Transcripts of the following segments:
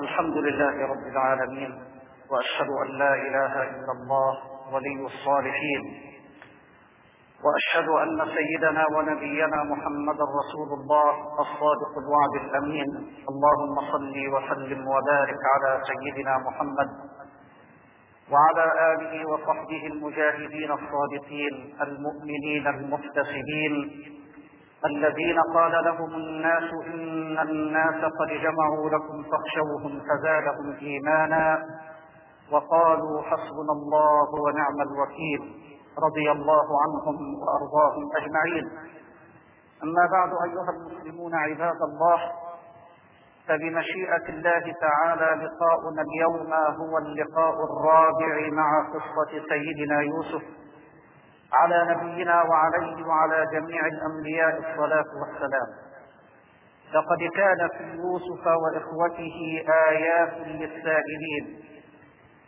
الحمد لله رب العالمين وأشهد أن لا إله إلا الله ولي الصالحين. وأشهد أن سيدنا ونبينا محمدا رسول الله الصادق الوعد الأمين. اللهم صل وسلم وبارك على سيدنا محمد وعلى آله وصحبه المجاهدين الصادقين المؤمنين المحتسبين. الذين قال لهم الناس إن الناس قد جمعوا لكم فاخشوهم فزادهم إيمانا وقالوا حسبنا الله ونعم الوكيل رضي الله عنهم وأرضاهم أجمعين. أما بعد أيها المسلمون عباد الله فبمشيئة الله تعالى لقاؤنا اليوم هو اللقاء الرابع مع قصة سيدنا يوسف على نبينا وعليه وعلى جميع الأنبياء الصلاة والسلام. لقد كان في يوسف وإخوته آيات للسائلين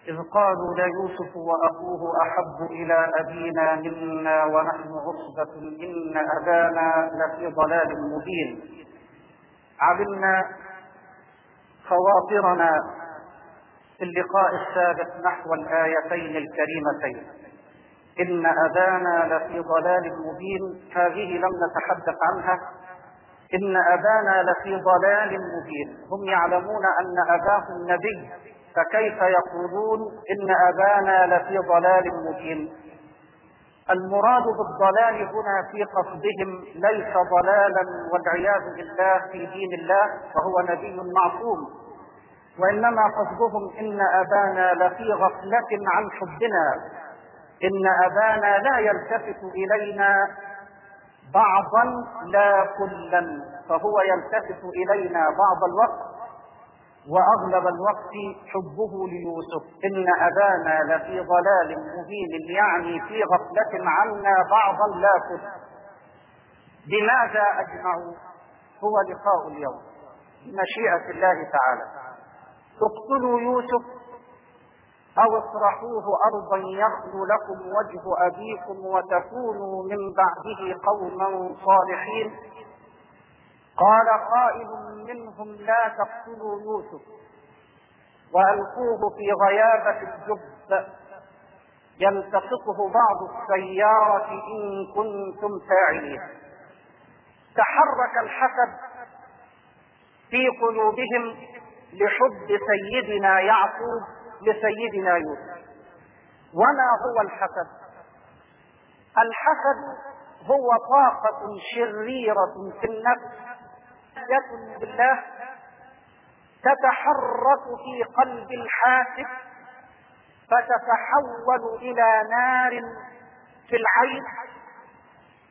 إذ قالوا ليوسف وأخوه أحب إلى أبينا منا ونحن عصبة إن أبانا لفي ضلال مبين. علمنا خواطرنا في اللقاء السابق نحو الآيتين الكريمتين. إن أبانا لفي ضلال مبين. هذه لم نتحدث عنها. إن أبانا لفي ضلال مبين. هم يعلمون أن أباهم نبي فكيف يقولون إن أبانا لفي ضلال مبين؟ المراد بالضلال هنا في قصدهم ليس ضلالا والعياذ بالله في دين الله فهو نبي معصوم. وإنما قصدهم إن أبانا لفي غفلة عن حبنا. إن أبانا لا يلتفت إلينا بعضا لا كلا فهو يلتفت إلينا بعض الوقت وأغلب الوقت حبه ليوسف. إن أبانا لفي ضلال مبين يعني في غفلة عنا بعضا لا كلا بماذا أجمعوا هو لقاء اليوم بمشيئة الله تعالى. اقتلوا يوسف أو اطرحوه أرضا يخلو لكم وجه أبيكم وتكونوا من بعده قوما صالحين. قال قائل منهم لا تقتلوا يوسف وألقوه في غيابة الجب. يلتقطه بعض السيارة إن كنتم فاعلين. تحرك الحسد في قلوبهم لحب سيدنا يعقوب لسيدنا يوسف. وما هو الحسد؟ الحسد هو طاقة شريرة في النفس. يكن بالله تتحرك في قلب الحاسد فتتحول إلى نار في العين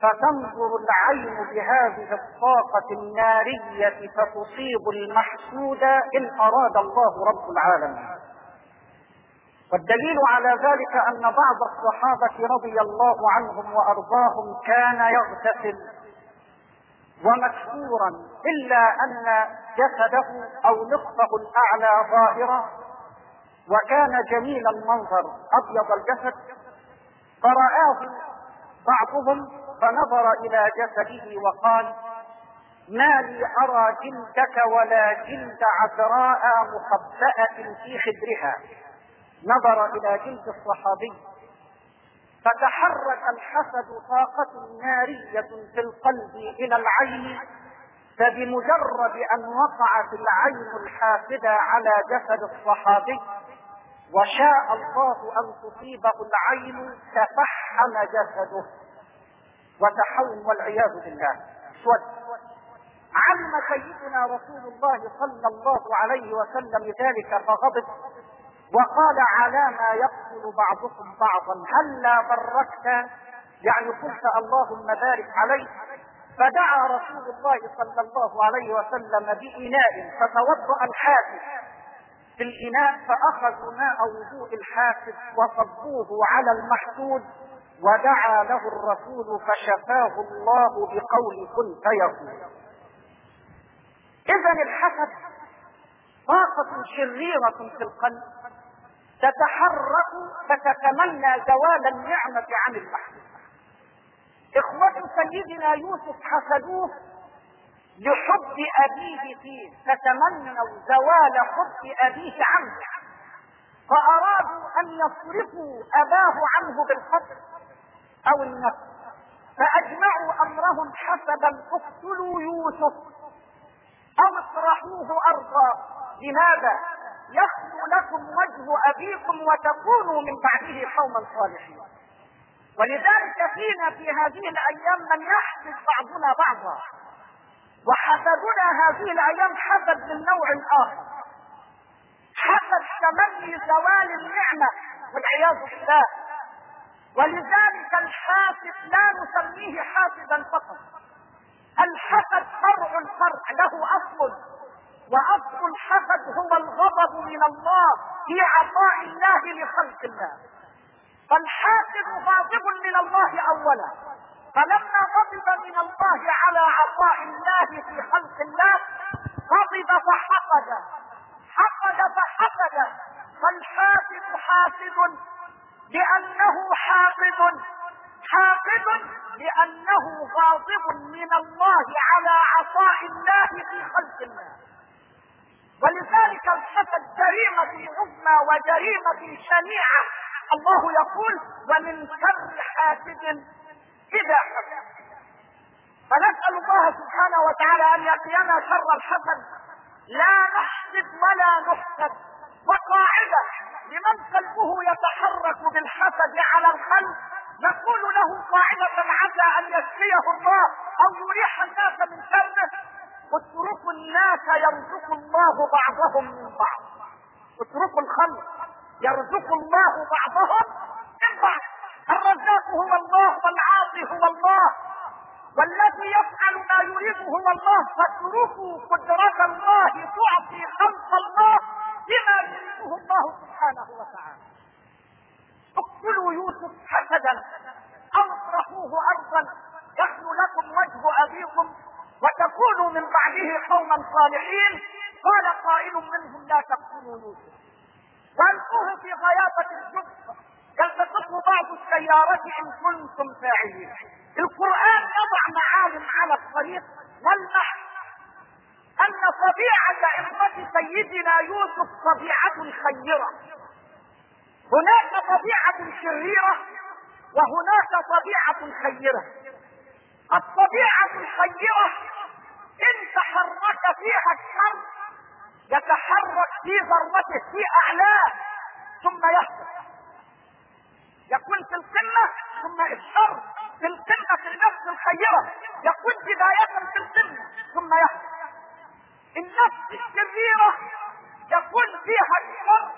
فتنظر العين بهذه الطاقة النارية فتصيب المحسود إن أراد الله رب العالمين. والدليل على ذلك أن بعض الصحابة رضي الله عنهم وأرضاهم كان يغتسل ومكسورا إلا أن جسده أو نصفه الأعلى ظاهرا وكان جميل المنظر أبيض الجسد. فرآه بعضهم فنظر إلى جسده وقال ما لي أرى جلدك ولا جلد عذراء مخبأة في خدرها. نظر إلى جلد الصحابي فتحرك الحسد طاقة نارية في القلب إلى العين فبمجرد أن وقعت العين الحاسدة على جسد الصحابي وشاء الله أن تصيبه العين تفحم جسده. وتحول والعياذ بالله. اسود عم سيدنا رسول الله صلى الله عليه وسلم ذلك فغضب. وقال على ما يقتل بعضكم بعضا هلا بركت يعني قلت اللهم بارك عليه. فدعا رسول الله صلى الله عليه وسلم بإناء فتوضأ الحاسد في الإناء فأخذوا ماء وضوء الحاسد وصبوه على المحسود ودعا له الرسول فشفاه الله بقول كن فيكون إذا الحسد طاقة شريرة في القلب. تتحرك فتتمنى زوال النعمة عن المحسود إخوة سيدنا يوسف حسدوه لحب أبيه فيه فتمنوا زوال حب أبيه عنه فأرادوا أن يصرفوا أباه عنه بالقتل أو النفس. فأجمعوا أمرهم حسبا اقتلوا يوسف أو اطرحوه أرضا. لماذا؟ يخلو لكم وجه أبيكم وتكونوا من بعده قوما صالحين. ولذلك فينا في هذه الأيام من يحسد بعضنا بعضا. وحسدنا هذه الأيام حسد من نوع آخر. حسد تمني زوال النعمة والعياذ بالله. ولذلك الحاسد لا نسميه حاسدا فقط. الحسد فرع الفرع له أصل. واصل الحسد هو الغضب من الله في عطاء الله لخلق الله. فالحاسد غاضب من الله اولا. فلما غضب من الله على عطاء الله في خلق الله غضب فحقد. حقد فحقد. فالحاسد حاسد لأنه حاقد. حاقد لأنه غاضب من الله على عطاء الله في خلق الله. ولذلك الحسد جريمة عظمى وجريمة شنيعة. الله يقول ومن شر حاسد إذا حسد فنسأل الله سبحانه وتعالى أن يقينا شر الحسد. لا نحسد ولا نحسد. وقاعدة لمن قلبه يتحرك بالحسد على الخلق نقول له قاعدة عسى أن يشفيه الله أو يريح الناس من شره اتركوا الناس يرزق الله بعضهم من بعض. اتركوا الخلق يرزق الله بعضهم من بعض. الرزاق هو الله والعاطي هو الله. والذي يفعل ما يريده هو الله. فاتركوا قدرة الله. تعطي خلق الله بما يريده الله سبحانه وتعالى. اقتلوا يوسف حسدا. أو أطرحوه ارضا. يخلو لكم وجه أبيكم. وتكونوا من بعده قوما صالحين. قال قائل منهم لا تقتلوا يوسف. والقوه في غيابة الجب يلتقطه بعض السيارات إن كنتم فاعلين. القرآن يضع معالم على الطريق والمحن أن طبيعة امة سيدنا يوسف طبيعة خيرة. هناك طبيعة شريرة وهناك طبيعة خيرة. الطبيعة الخيرة إن تحرك فيها الشر يتحرك في ذرته في أعلاه ثم يهبط. يكون في القمة ثم الشر. في القمة في النفس الخيرة يكون بداية في القمة ثم يهبط. النفس الشريرة يكون فيها الشر.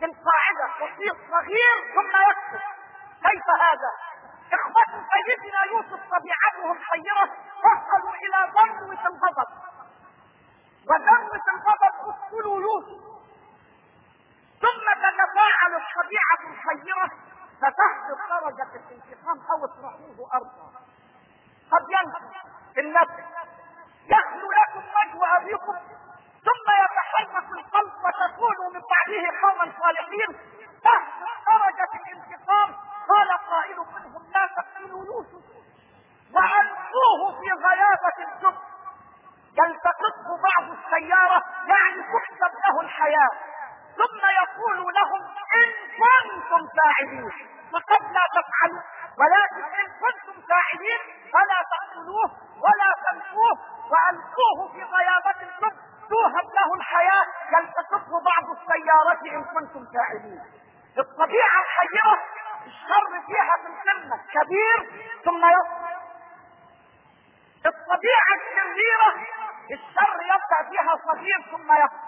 بالقاعدة بسيط صغير ثم يكثر كيف هذا؟ اخوة سيدنا يوسف طبيعتهم خيرة وصلوا إلى ذروة الغضب وذروة الغضب اقتلوا يوسف. ثم تتفاعل الطبيعة الخيرة فتحدث درجة الانتقام أو اطرحوه أرضا. قد ينفذ النفس. يخلو لكم وجه أبيكم. ثم يتحرك القلب وتكونوا من بعده قوما صالحين. تحت درجة الانتقام قال قائل منهم لا تقتلوا يوسف وألقوه في غيابة الجب. يلتقطه بعض السيارة يعني تحسب له الحياة. ثم يقول لهم إن كنتم فاعلين. فقد لا تفعلوا. ولكن إن كنتم فاعلين فلا تقتلوه ولا تلقوه وألقوه في غيابة الجب. توهب له الحياة. يلتقطه بعض السيارات إن كنتم فاعلين. الطبيعة الحيرة الشر فيها في القمة كبير ثم يصل الطبيعة الشريرة الشر يبدأ فيها صغير ثم يصل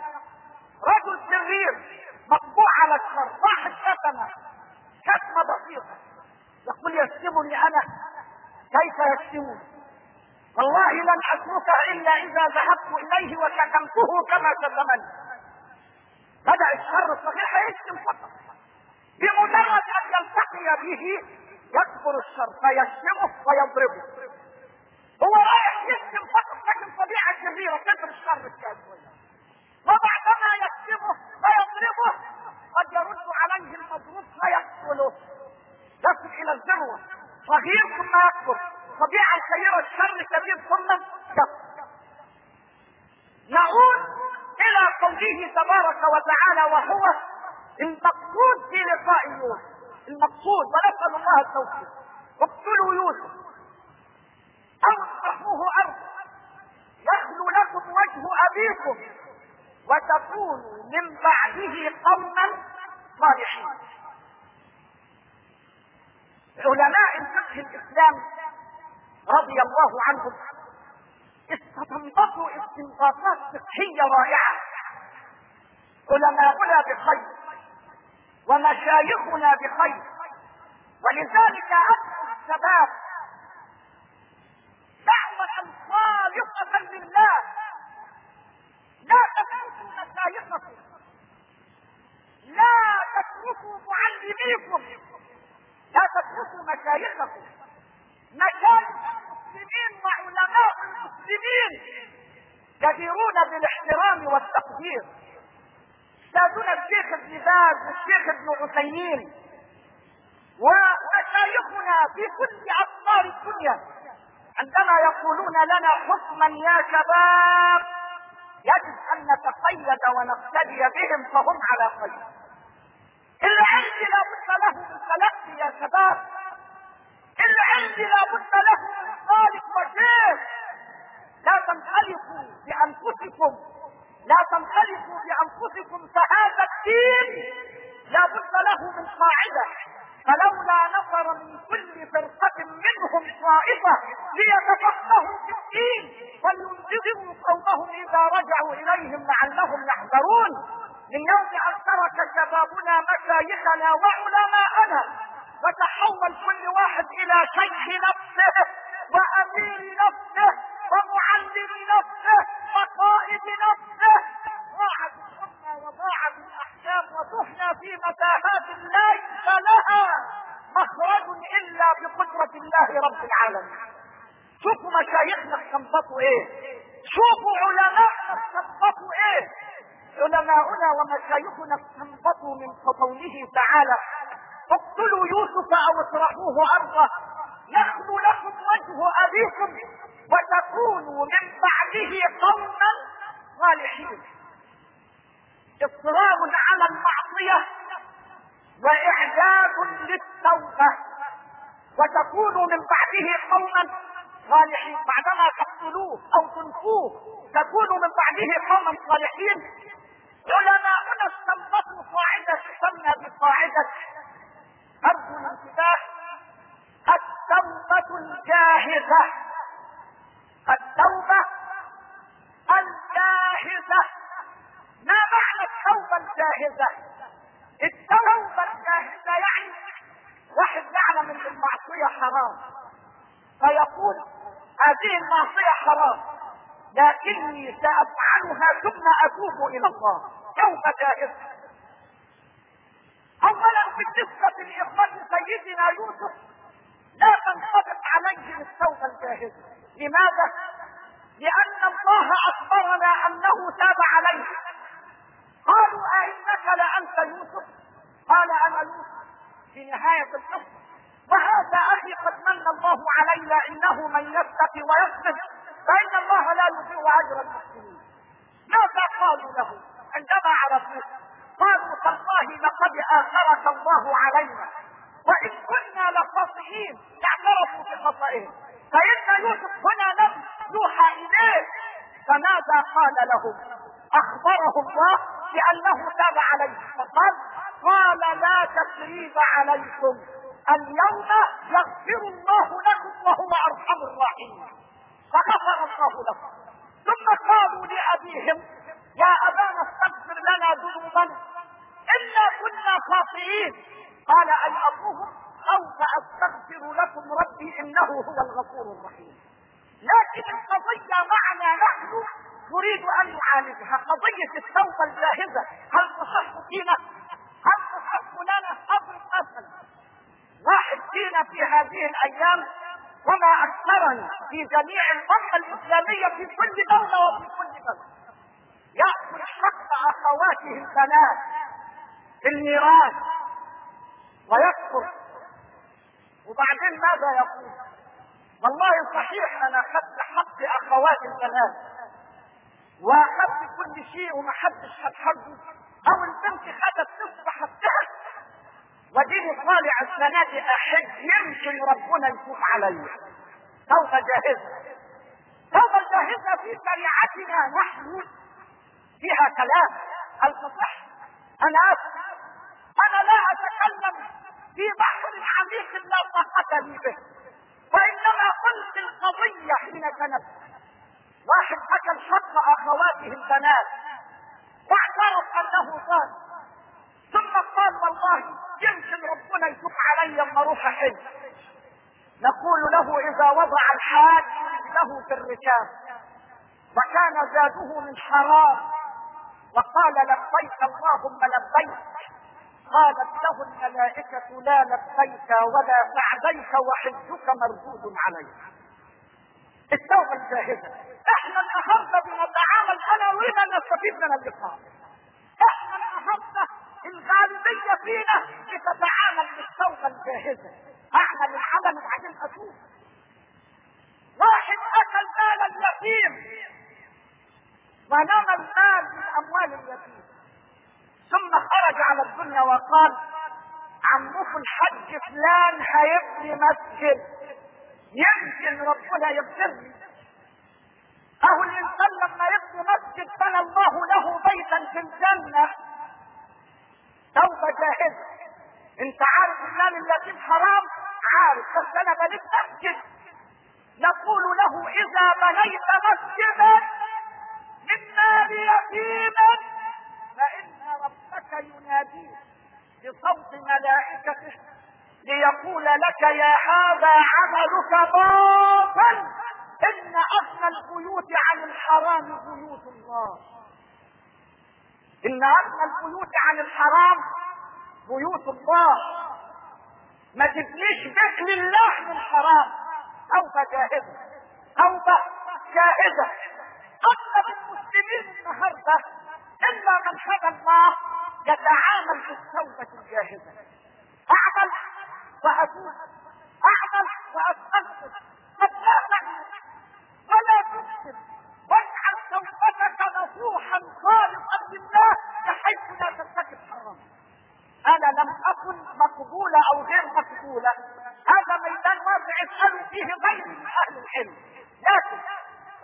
رجل شرير مطبوع على الشر واحد شتمه شتمة بسيطة. يقول يشتمني أنا؟ كيف يشتمني؟ والله لن أترك إلا إذا ذهبت إليه وشتمته كما شتمني. بدأ الشر الصغير هيشتم فقط. بمجرد أن يلتقي به يكبر الشر فيشتمه ويضربه. هو رايح يشتم فقط لكن طبيعة كبيره كبر الشر الكاذب وبعدما يشتمه ويضربه قد يرد عليه المضروب فيقتله يصل إلى الذروه صغير ثم يكبر طبيعة كبيره الشر كبير ثم يكبر نعود إلى قوله تبارك وتعالى وهو المقصود في لقاء يوسف المقصود ونسأل الله التوفيق. اقتلوا يوسف أو اطرحوه ارضا يخلو لكم وجه أبيكم. وتكونوا من بعده قوما صالحين. علماء الفقه الاسلام رضي الله عنهم استنبطوا استنباطات فقهية رائعة. علماؤنا بخير. ومشايخنا بخير. ولذلك أدعو الشباب دعوة خالصة لله. لا تتركوا مشايخكم. لا تتركوا معلميكم. لا تتركوا مشايخكم. مشايخ المسلمين وعلماء المسلمين جديرون بالإحترام والتقدير. استاذنا الشيخ ابن باز والشيخ ابن عثيمين. ومشايخنا في كل اقطار الدنيا عندما يقولون لنا حكما يا شباب يجب أن نتقيد ونقتدي بهم فهم على خير العلم لابد له من تلقي يا شباب. العلم لابد له من خالق وشيخ. لا تنخلقوا بأنفسكم لا تنخلقوا بأنفسكم فهذا الدين لا بد له من قاعدة. فلولا نفر من كل فرقة منهم طائفة ليتفقهوا في الدين ولينذروا قومهم إذا رجعوا إليهم لعلهم يحذرون. من يوم أن ترك شبابنا مشايخنا وعلماءنا وتحول كل واحد إلى شيخ نفسه وأمير نفسه ومعلم نفسه وقائد نفسه. ضاعت الأمة وضاعت الأحكام وتحنى في متاهات ليس لها مخرج إلا بقدرة الله رب العالمين. شوفوا مشايخنا استنبطوا إيه؟ شوفوا علماءنا استنبطوا إيه؟ علماؤنا ومشايخنا استنبطوا من قوله تعالى اقتلوا يوسف أو اطرحوه ارضا يخلو لكم وجه أبيكم. وتكونوا من بعده قوما صالحين. إصرار على المعصية واعداد للتوبة. وتكونوا من بعده قوما صالحين. بعدما تقتلوه أو تنفوه تكونوا من بعده قوما صالحين. علماؤنا استنبطوا قاعدة تسمى بقاعدة أرجو الانتباه. التوبة الجاهزة. التوبة الجاهزة. ما معنى التوبة الجاهزة؟ التوبة الجاهزة يعني واحد يعلم إن المعصية حرام فيقول هذه المعصية حرام لكني سأفعلها ثم أتوب إلى الله. توبة جاهزة. أولا بالنسبة لإخوة سيدنا يوسف لا تنطبق عليه التوبة الجاهزة. لماذا؟ لأن الله أخبرنا أنه تاب عليه. قالوا أئنك لأنت يوسف؟ قال أنا يوسف. في نهاية القصة. وهذا أخي قد من الله علينا إنه من يتقي ويصبر فإن الله لا يضيع أجر المحسنين ماذا قالوا له؟ عندما عرفوه قالوا تالله لقد آثرك الله علينا. وإن كنا لخاطئين اعترفوا بخطئهم. فإن يوسف هنا لم يوحى إليه. فماذا قال لهم؟ أخبره الله بأنه تاب عليه. فقال قال لا تسريب عليكم. اليوم يغفر الله لكم وهو أرحم الراحمين. فغفر الله لهم. ثم قالوا لأبيهم يا أبانا استغفر لنا ذنوبنا. إنا كنا خاطئين. قال أي أبوهم؟ أو سأستغفر لكم ربي إنه هو الغفور الرحيم. لكن القضية معنا نحن نريد أن نعالجها. قضية التوبة الجاهزة. هل تصح فينا؟ هل تصح لنا؟ أضرب مثلا واحد فينا في هذه الأيام وما أكثرنا في جميع الأمة الإسلامية في كل دولة وفي كل بلد. يأكل حق أخواته البنات في الميراث ويكفر وبعدين ماذا يقول؟ والله صحيح أنا اخذت حق اخوات البنات واخذت كل شيء ومحدش خد حقه أو البنت خدت نصف حقها وديني طالع السنة دي احج يمكن ربنا يتوب عليا توبة جاهزة توبة جاهزة في شريعتنا. نحن فيها كلام. الفصح أنا أسف. أنا لا أتكلم. في بحر عميق لا طاقة لي به. وإنما قلت القضية حين تنبه واحد أكل حق أخواته البنات. واعترف أنه ظالم ثم قال والله يمكن ربنا يتوب علي اما أروح احج نقول له إذا وضع الحاج له في الركاب وكان زاده من حرام. وقال لبيك اللهم لبيك. قالت له الملائكة لا لبيك ولا سعديك وحجك مردود عليك. التوبة الجاهزة. إحنا النهارده بنتعامل أنا وإذا نستفيد من اللقاء. إحنا النهارده الغالبية فينا بتتعامل بالتوبة الجاهزة. اعمل العمل وبعدين اتوب واحد أكل مال اليتيم. ونام المال من أموال اليتيم. ثم خرج على الدنيا وقال عمكم الحج فلان هيبني مسجد يمكن ربنا يغفر لي اهو الانسان لما يبني مسجد بنى الله له بيتا في الجنة. توبة جاهزة. أنت عارف المال اليتيم حرام؟ عارف بس أنا بنيت مسجد. نقول له إذا بنيت مسجدا من مال يتيم فان ربك يناديك بصوت ملائكته ليقول لك يا هذا عملك باطل. إن اغنى البيوت عن الحرام بيوت الله. إن اغنى البيوت عن الحرام بيوت الله. ما تبنيش بيت لله من حرام. توبة جاهزة. توبة جاهزة. اغلب المسلمين النهارده إلا من هدى الله يتعامل أعمل واتوب أعمل وأستغفر. قد لا تعمل ولا تكذب واجعل توبتك نصوحا خالصا لله بحيث لا ترتكب حرام. أنا لم أكن مقبولة أو غير مقبولة. هذا ميدان واسع اسألوا فيه غيري من أهل العلم. لكن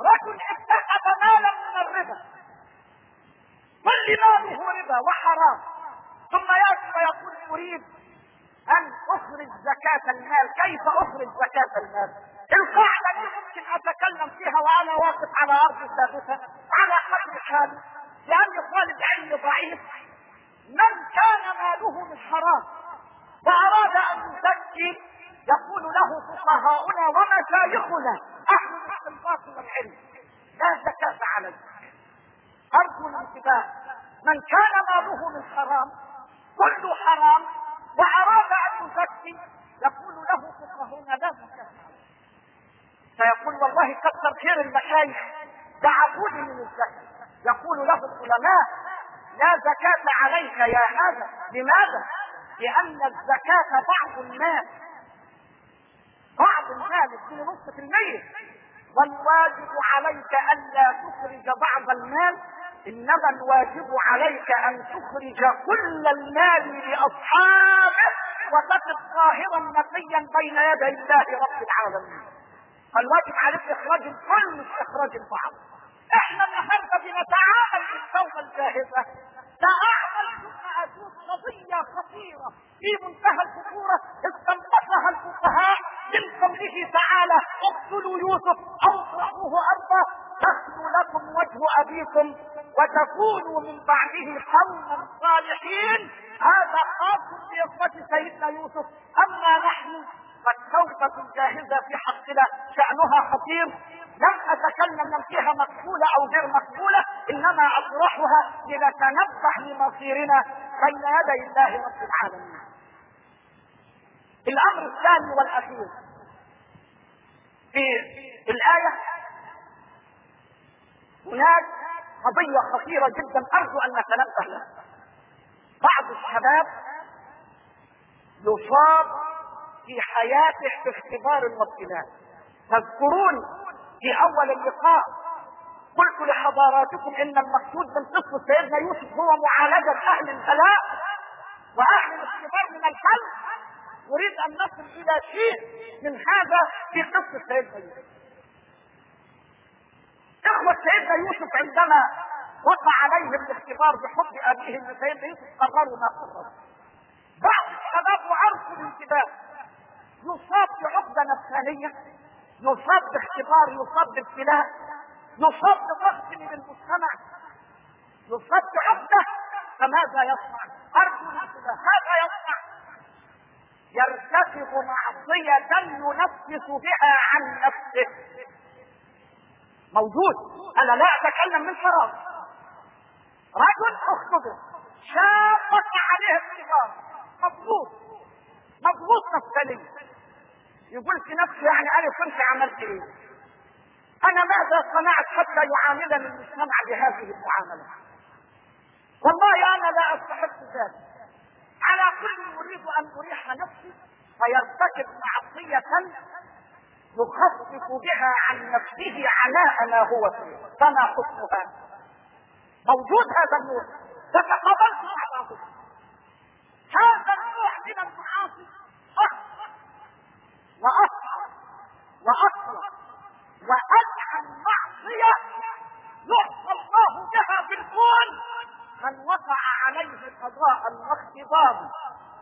رجل اتخذ مالا من الربا. كل ماله ربا وحرام. ثم يأتي ويقول أريد أن أخرج زكاة المال. كيف أخرج زكاة المال؟ القاعدة دي ممكن أتكلم فيها وأنا واقف على أرض ثابتة على قدر حالي لاني طالب علم ضعيف. من كان ماله من حرام وأراد أن يزكي يقول له فقهاؤنا ومشايخنا أهل الاستنباط والعلم لا زكاة عليه ارجو الانتباه. من كان ماله من حرام كل حرام وأراد أن يزكي يقول له فقهاؤنا لا زكاة فيقول والله كثر خير المشايخ دعوني من الزكاة. يقول له العلماء لا زكاة عليك يا هذا. لماذا؟ لأن الزكاة بعض المال. بعض المال اثنين نصف المية والواجب عليك ألا تخرج بعض المال إنما الواجب عليك أن تخرج كل المال لأصحابه وتقف طاهرا نقيا بين يدي الله رب العالمين. فالواجب عليك إخراج الكل مش إخراج البعض. إحنا النهارده بنتعامل بالتوبه الجاهزة. تعامل ثم اتوب قضية خطيرة في منتهى الخطورة. استنبطها الفقهاء من قوله تعالى اقتلوا يوسف أو اطرحوه أرضا. تخلو لكم وجه أبيكم. وتكونوا من بعده قوما صالحين هذا خاص بإخوة سيدنا يوسف. أما نحن فالتوبة الجاهزة في حقنا شأنها خطير. لم أتكلم لم فيها مقبولة أو غير مقبولة إنما أطرحها لنتنبه لمصيرنا. بين يدي الله رب العالمين. الأمر الثاني والأخير. في الآية هناك قضية خطيرة جدا أرجو أن نتنبه. لها بعض الشباب يصاب في حياته باختبار وابتلاء تذكرون في أول اللقاء قلت لحضاراتكم إن المقصود من قصة سيدنا يوسف هو معالجة أهل البلاء وأهل الاختبار من الحل. نريد أن نصل إلى شيء من هذا في قصة سيدنا يوسف. إخوة سيدنا يوسف عندما وقع عليهم الاختبار بحب ابيهم سيدنا يوسف قرروا ما قرروا بعض الشباب وعرفوا الانتباه يصاب بعقدة نفسانية يصاب باختبار يصاب بابتلاء يصاب بضغط من المجتمع يصاب بعقدة فماذا يصنع؟ أرجو الانتباه ماذا يصنع؟ يرتكب معصية ينفس بها عن نفسه موجود. أنا لا أتكلم من فراغ. رجل اختبر شاب عليه اختبار مضبوط مضبوط نفسانيا يقول في نفسه يعني أنا كنت عملت إيه؟ أنا ماذا صنعت حتى يعاملني المجتمع بهذه المعاملة؟ والله أنا لا أستحق ذلك. على كل يريد أن أريح نفسي فيرتكب معصية يخفف بها عن نفسه عناء ما هو فيه. فما حكمها؟ موجود هذا النور. مع بعضكم هذا النوع من المعاصي. اخطر واصعب واكبر وادعى معصيه يعصى الله بها في الكون من وقع عليه قضاء واختبار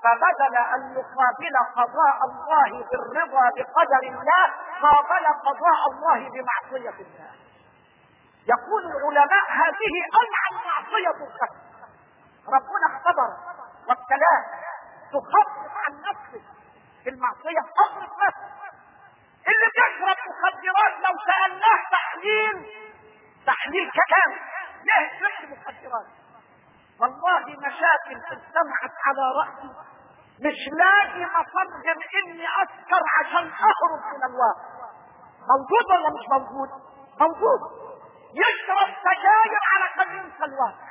فبدل أن يقابل قضاء الله بالرضا بقدر الله قابل قضاء الله بمعصية الله. يقول العلماء هذه أنعم معصية الكفر ربنا اختبر والكلام تخفف عن نفسك في المعصية. اضرب نفسك اللي بيشرب مخدرات لو سألناه تحليل تحليل كلام. ليه تشرب مخدرات؟ والله مشاكل اجتمعت على رأسي مش لاقي مفرغ اني أسكر عشان أهرب من الواقع موجود ولا مش موجود؟ موجود. يشرب سجاير على ان ينسى الواقع.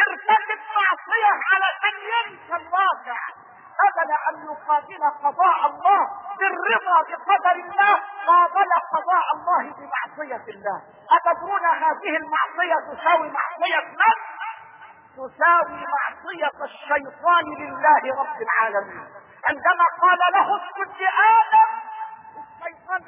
يرتكب معصية على ان ينسى الواقع. بدل أن يقابل قضاء الله بالرضا بقدر الله قابل قضاء الله بمعصية الله. أتدرون هذه المعصية تساوي معصية نفس تساوي معصية الشيطان لله رب العالمين. عندما قال له اسكت لآدم الشيطان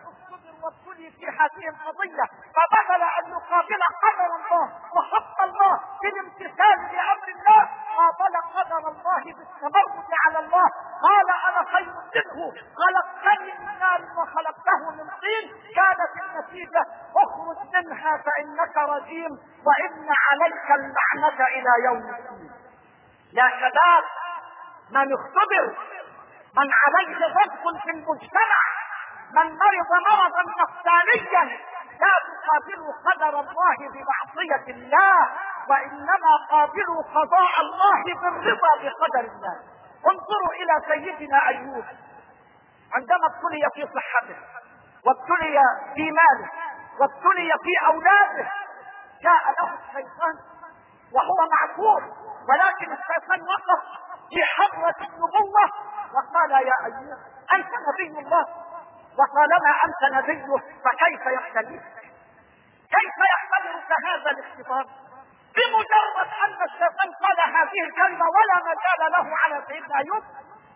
وابتلي في هذه القضية فبدل أن يقابل قدر الله وحق الله بالامتثال لأمر الله. قابل قدر الله بالتمرد على الله. قال أنا خير منه. خلقتني من نار وخلقته من طين. كانت النتيجة أخرج منها فإنك رجيم وإن عليك اللعنة إلى يوم الدين. يا شباب من اختبر من عليه ضغط في المجتمع من مرض مرضا نفسانيا لا تقابلوا قدر الله بمعصية الله وإنما قابلوا قضاء الله بالرضا بقدر الله. انظروا إلى سيدنا أيوب. عندما ابتلي في صحته وابتلي في ماله وابتلي في أولاده جاء له الشيطان وهو معذور ولكن الشيطان وقف في حضرة النبوة وقال يا أيوب أنت نبي الله. وطالما أنت نبيه فكيف يحتملك كيف يحتملك هذا الاختبار بمجرد أن الشيطان قال هذه الكلمة ولا مجال له على سيدنا أيوب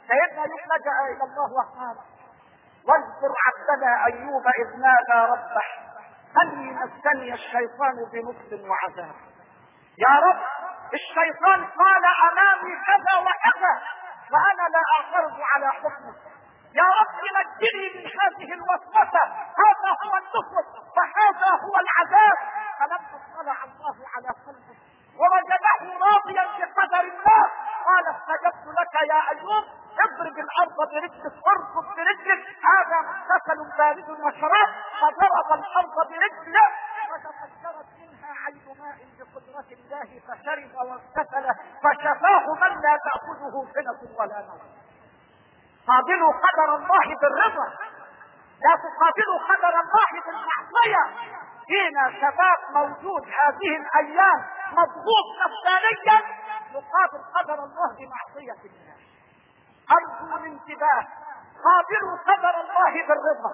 سيدنا أيوب لجأ إلى الله وقال واذكر عبدنا أيوب إذ نادى ربه أني مسني الشيطان بنصب وعذاب. يا رب الشيطان قال أمامي كذا وكذا وأنا لا أعترض على حكمك. يا رب نجني من هذه الوسوسة. هذا هو النصر وهذا هو العذاب. فلما اطلع الله على قلبه ووجده راضيا بقدر الله؟ قال استجبت لك يا أيوب. اضرب الأرض برجلك ارفض برجلك. هذا مغتسل بارد وشراب. فضرب الأرض برجله فتفجرت منها عين ماء بقدرة الله فشرب واغتسل. فشفاه من لا تأخذه سنة ولا نوم قابلوا قدر الله بالرضا. لا تقابلوا قدر الله بالمعصية. فينا شباب موجود هذه الأيام مضغوط نفسانيا يقابل قدر الله بمعصية الله. أرجو الانتباه قابلوا قدر الله بالرضا.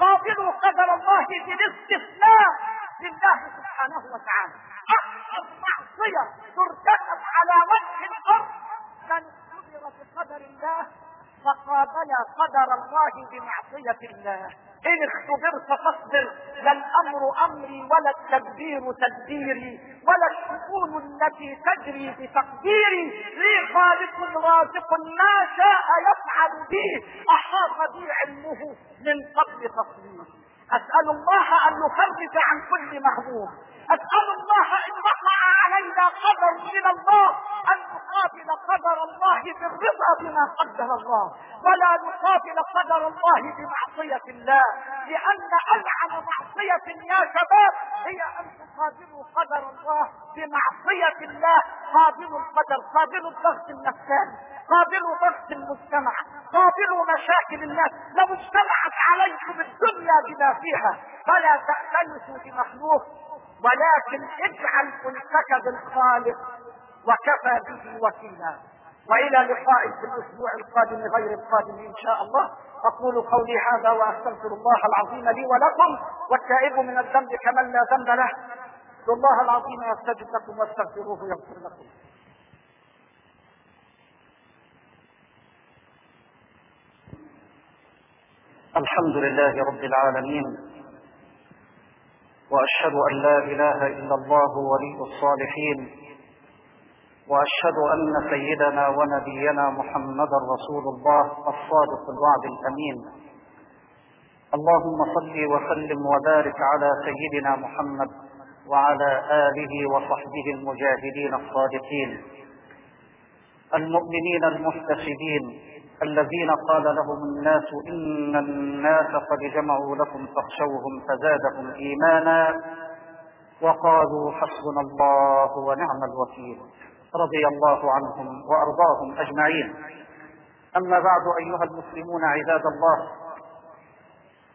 قابلوا قدر الله بالاستثناء لله سبحانه وتعالى. أكثر معصية ترتكب على وجه الأرض. من اختبر بقدر الله فقابل قدر الله بمعصية الله. إن اختبرت فاصبر. لا الأمر أمري ولا التدبير تدبيري ولا الشؤون التي تجري بتقديري. لي خالق رازق ما شاء يفعل بي. أحاط بي علمه من قبل تصويري أسأل الله أن يفرج عن كل مهموم أسأل الله إن وقع علينا قدر من الله أن نقابل قدر الله بالرضا بما قدر الله ولا نقابل قدر الله بمعصية الله لأن العن معصية يا شباب هي أن تقابلوا قدر الله بمعصية الله. قابلوا القدر قابلوا الضغط النفساني قابلوا ضغط المجتمع. قابلوا مشاكل الناس لو اجتمعت عليكم الدنيا بما فيها فلا تأتنسوا بمخلوق ولكن اجعل انسك بالخالق وكفى به وكيلا. وإلى لقاء في الأسبوع القادم غير القادم إن شاء الله. أقول قولي هذا وأستغفر الله العظيم لي ولكم والتائب من الذنب كمن لا ذنب له. الله العظيم يستجب لكم وأستغفروه يغفر لكم. الحمد لله رب العالمين وأشهد أن لا إله إلا الله ولي الصالحين وأشهد أن سيدنا ونبينا محمدا رسول الله الصادق الوعد الأمين. اللهم صل وسلم وبارك على سيدنا محمد وعلى آله وصحبه المجاهدين الصادقين المؤمنين المحتسبين الذين قال لهم الناس إن الناس قد جمعوا لكم فاخشوهم فزادهم إيمانا وقالوا حسبنا الله ونعم الوكيل رضي الله عنهم وأرضاهم أجمعين. أما بعد أيها المسلمون عباد الله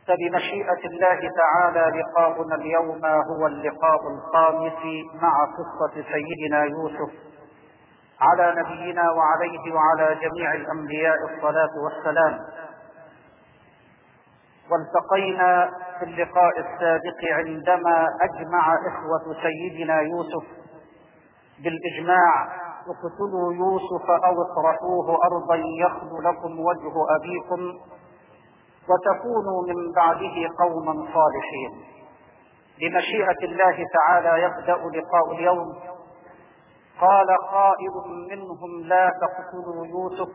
فبمشيئة الله تعالى لقاؤنا اليوم هو اللقاء الخامس مع قصة سيدنا يوسف على نبينا وعليه وعلى جميع الأنبياء الصلاة والسلام. والتقينا في اللقاء السابق عندما أجمع إخوة سيدنا يوسف بالإجماع. اقتلوا يوسف أو اطرحوه أرضا يخل لكم وجه أبيكم وتكونوا من بعده قوما صالحين. بمشيئة الله تعالى يبدأ لقاء اليوم قال قائل منهم لا تقتلوا يوسف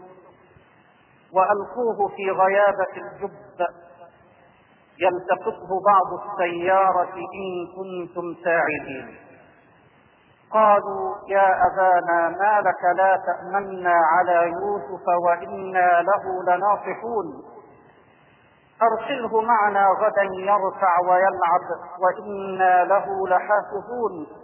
وألقوه في غيابة الجب. يلتقطه بعض السيارة إن كنتم ساعدين. قالوا يا أبانا ما لك لا تأمنا على يوسف وإنا له لناصحون. أرسله معنا غدا يرفع ويلعب وإنا له لحافظون.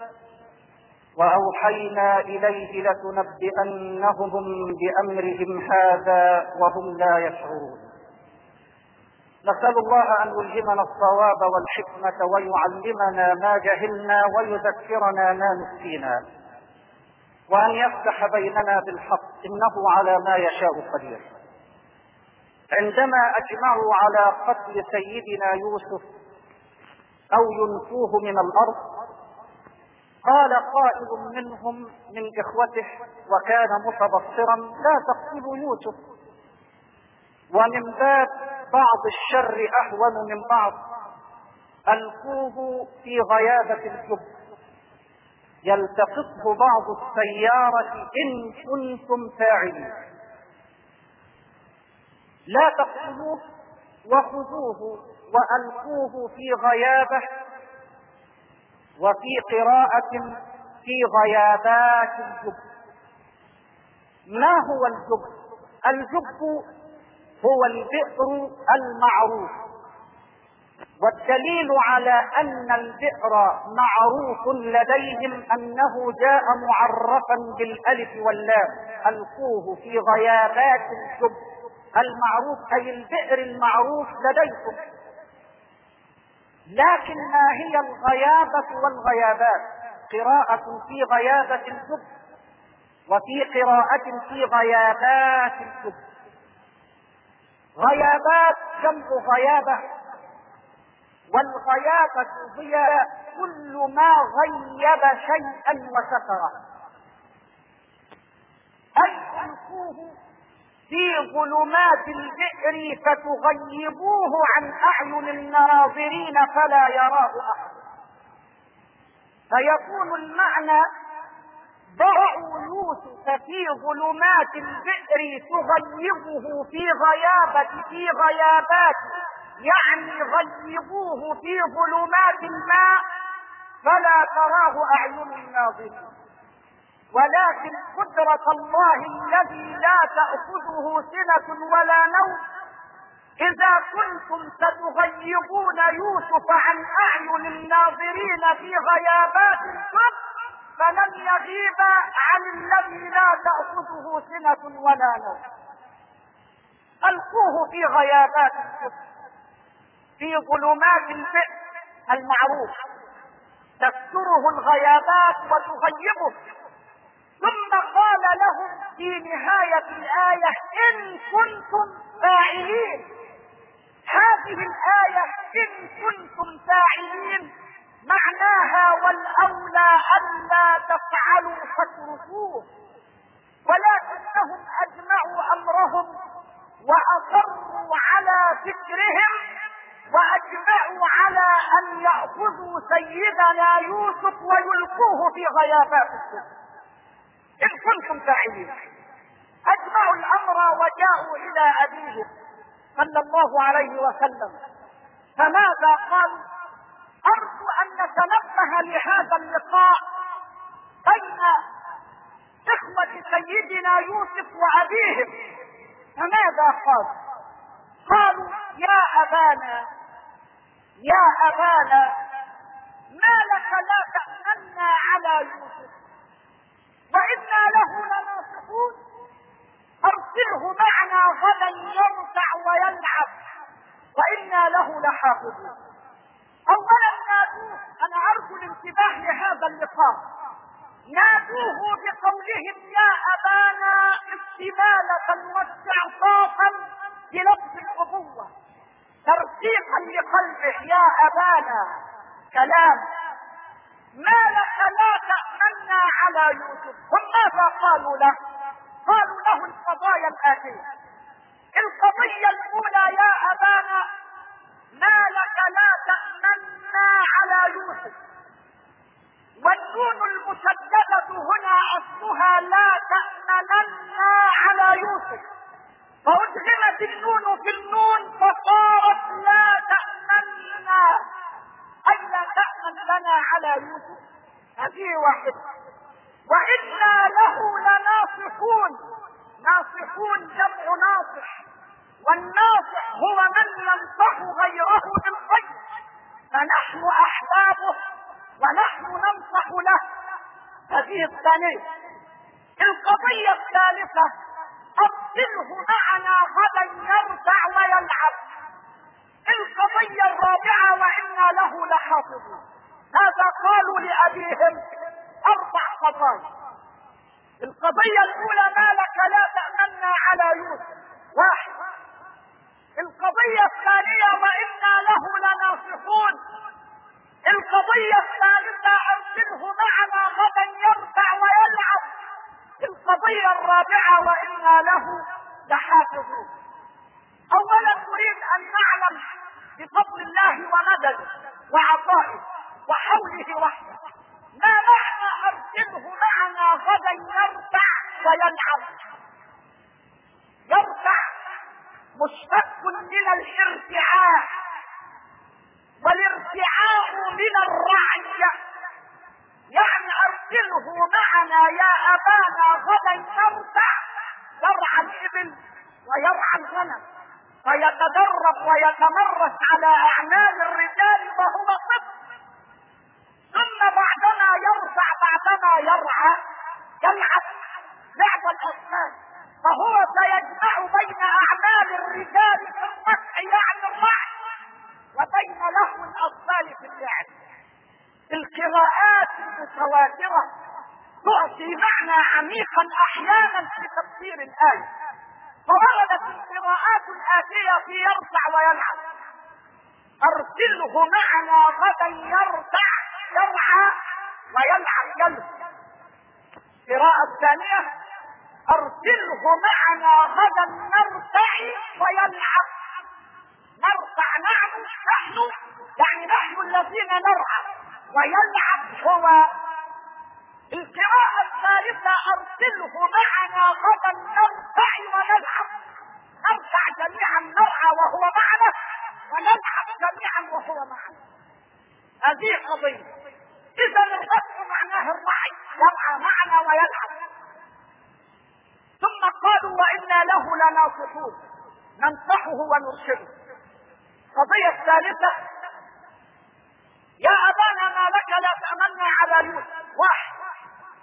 وأوحينا إليه لتنبئنهم بأمرهم هذا وهم لا يشعرون. نسأل الله أن يلهمنا الصواب والحكمة ويعلمنا ما جهلنا ويذكرنا ما نسينا. وأن يفتح بيننا بالحق إنه على ما يشاء قدير. عندما أجمعوا على قتل سيدنا يوسف أو ينفوه من الأرض قال قائل منهم من إخوته وكان متبصرا لا تقتلوا يوسف. ومن باب بعض الشر أهون من بعض ألقوه في غيابة الجب. يلتقطه بعض السيارة إن كنتم فاعلين. لا تقتلوه. وخذوه وألقوه في غيابة وفي قراءة في غيابات الجب ما هو الجب الجب هو البئر المعروف. والدليل على أن البئر معروف لديهم أنه جاء معرفا بالألف واللام. ألقوه في غيابات الجب المعروف أي البئر المعروف لديكم. لكن ما هي الغيابة والغيابات. قراءة في غيابة الجب وفي قراءة في غيابات الجب غيابات جمع غيابة. والغيابة هي كل ما غيب شيئا وستره أي ألقوه في ظلمات البئر فتغيبوه عن أعين الناظرين فلا يراه أحد. فيكون المعنى ضعوا يوسف في ظلمات البئر تغيبه في غيابة في غيابات. يعني غيبوه في ظلمات الماء فلا تراه أعين الناظرين. ولكن قدرة الله الذي لا تأخذه سنة ولا نوم. إذا كنتم ستغيبون يوسف عن أعين الناظرين في غيابات الجب فلن يغيب عن الذي لا تأخذه سنة ولا نوم. ألقوه في غيابات الجب في ظلمات البئر المعروف. تستره الغيابات وتغيبه. ثم قال لهم في نهاية الآية إن كنتم فاعلين. هذه الآية إن كنتم فاعلين معناها والأولى ألا تفعلوا فاتركوه. ولكنهم أجمعوا أمرهم وأصروا على فكرهم وأجمعوا على أن يأخذوا سيدنا يوسف ويلقوه في غيابات السجن إن كنتم فاعلين. أجمعوا الأمر وجاءوا إلى أبيه صلى الله عليه وسلم. فماذا قال؟ أرجو أن نتنبه لهذا اللقاء بين إخوة سيدنا يوسف وأبيهم. فماذا قال؟ قالوا يا أبانا يا أبانا ما لك لا تأمنا على يوسف؟ وإنا له لناصحون أرسله معنا غدا يرتع ويلعب. وإنا له لحافظون. أولا نادوه أنا أرجو الانتباه لهذا اللقاء. نادوه بقولهم يا أبانا استمالة واستعطافا بلفظ الأبوة ترسيقا لقلبه يا أبانا كلام. ما لك لا تأمنا على يوسف. هم ماذا قالوا له قالوا له القضايا الآتية. القضية الأولى يا أبانا ما لك لا تأمنا على يوسف. والنون المشددة هنا أصلها لا تأمننا على يوسف. فأدغمت النون في النون فصارت لا تأمنا أي لا تأمن لنا على يوسف؟ هذه واحدة وإنا له لناصحون. ناصحون جمع ناصح. والناصح هو من ينصح غيره بالخير فنحن أحبابه ونحن ننصح له. هذه الثانية. القضية الثالثة. أرسله معنا غدا يرتع ويلعب. القضية الرابعة. وإنا له لحافظون. هذا قالوا لأبيهم أربع قضايا. القضية الأولى ما لك لا تأمنا على يوسف. واحد. القضية الثانية وإنا له لناصحون. القضية الثالثة أرسله معنا غدا يرتع ويلعب. القضية الرابعة وإنا له لحافظون. أولا نريد أن نعلم بفضل الله ومدده وعطائه. وحوله وحده. ما معنى أرسله معنا غدا يرتع ويلعب يرتع مشتق من الارتعاء والارتعاء من الرعي يعني أرسله معنا يا أبانا غدا يرتع يرعى الإبل ويرعى الغنم فيتدرب ويتمرس على أعمال الرجال وهو طفل ثم بعدما يرفع بعدما يرعى يلعب لعب الاطفال فهو سيجمع بين أعمال الرجال في الرفع يعني الرعي وبين لهو الاطفال في اللعب القراءات المتواترة تعطي معنى عميقا أحيانا في تفسير الآية. فوردت القراءات الآتية في يرفع ويلعب أرسله معنا غدا يرفع. يرعى ويلعب يلعب القراءة الثانية أرسله معنا غدا نرتع ويلعب. نرفع نعم نحن يعني نحن الذين نرعى ويلعب هو. القراءة الثالثة أرسله معنا غدا نرتع ونلعب. نرفع جميعا نرعى وهو معنا ونلعب جميعا وهو معنا. هذه قضية. إذا الرفع معناه الرعي يرعى معنا ويلعب ثم قالوا وإنا له لناصحون ننصحه ونرشده. القضية الثالثة يا أبانا ما لك لا تأمنا على يوسف واحد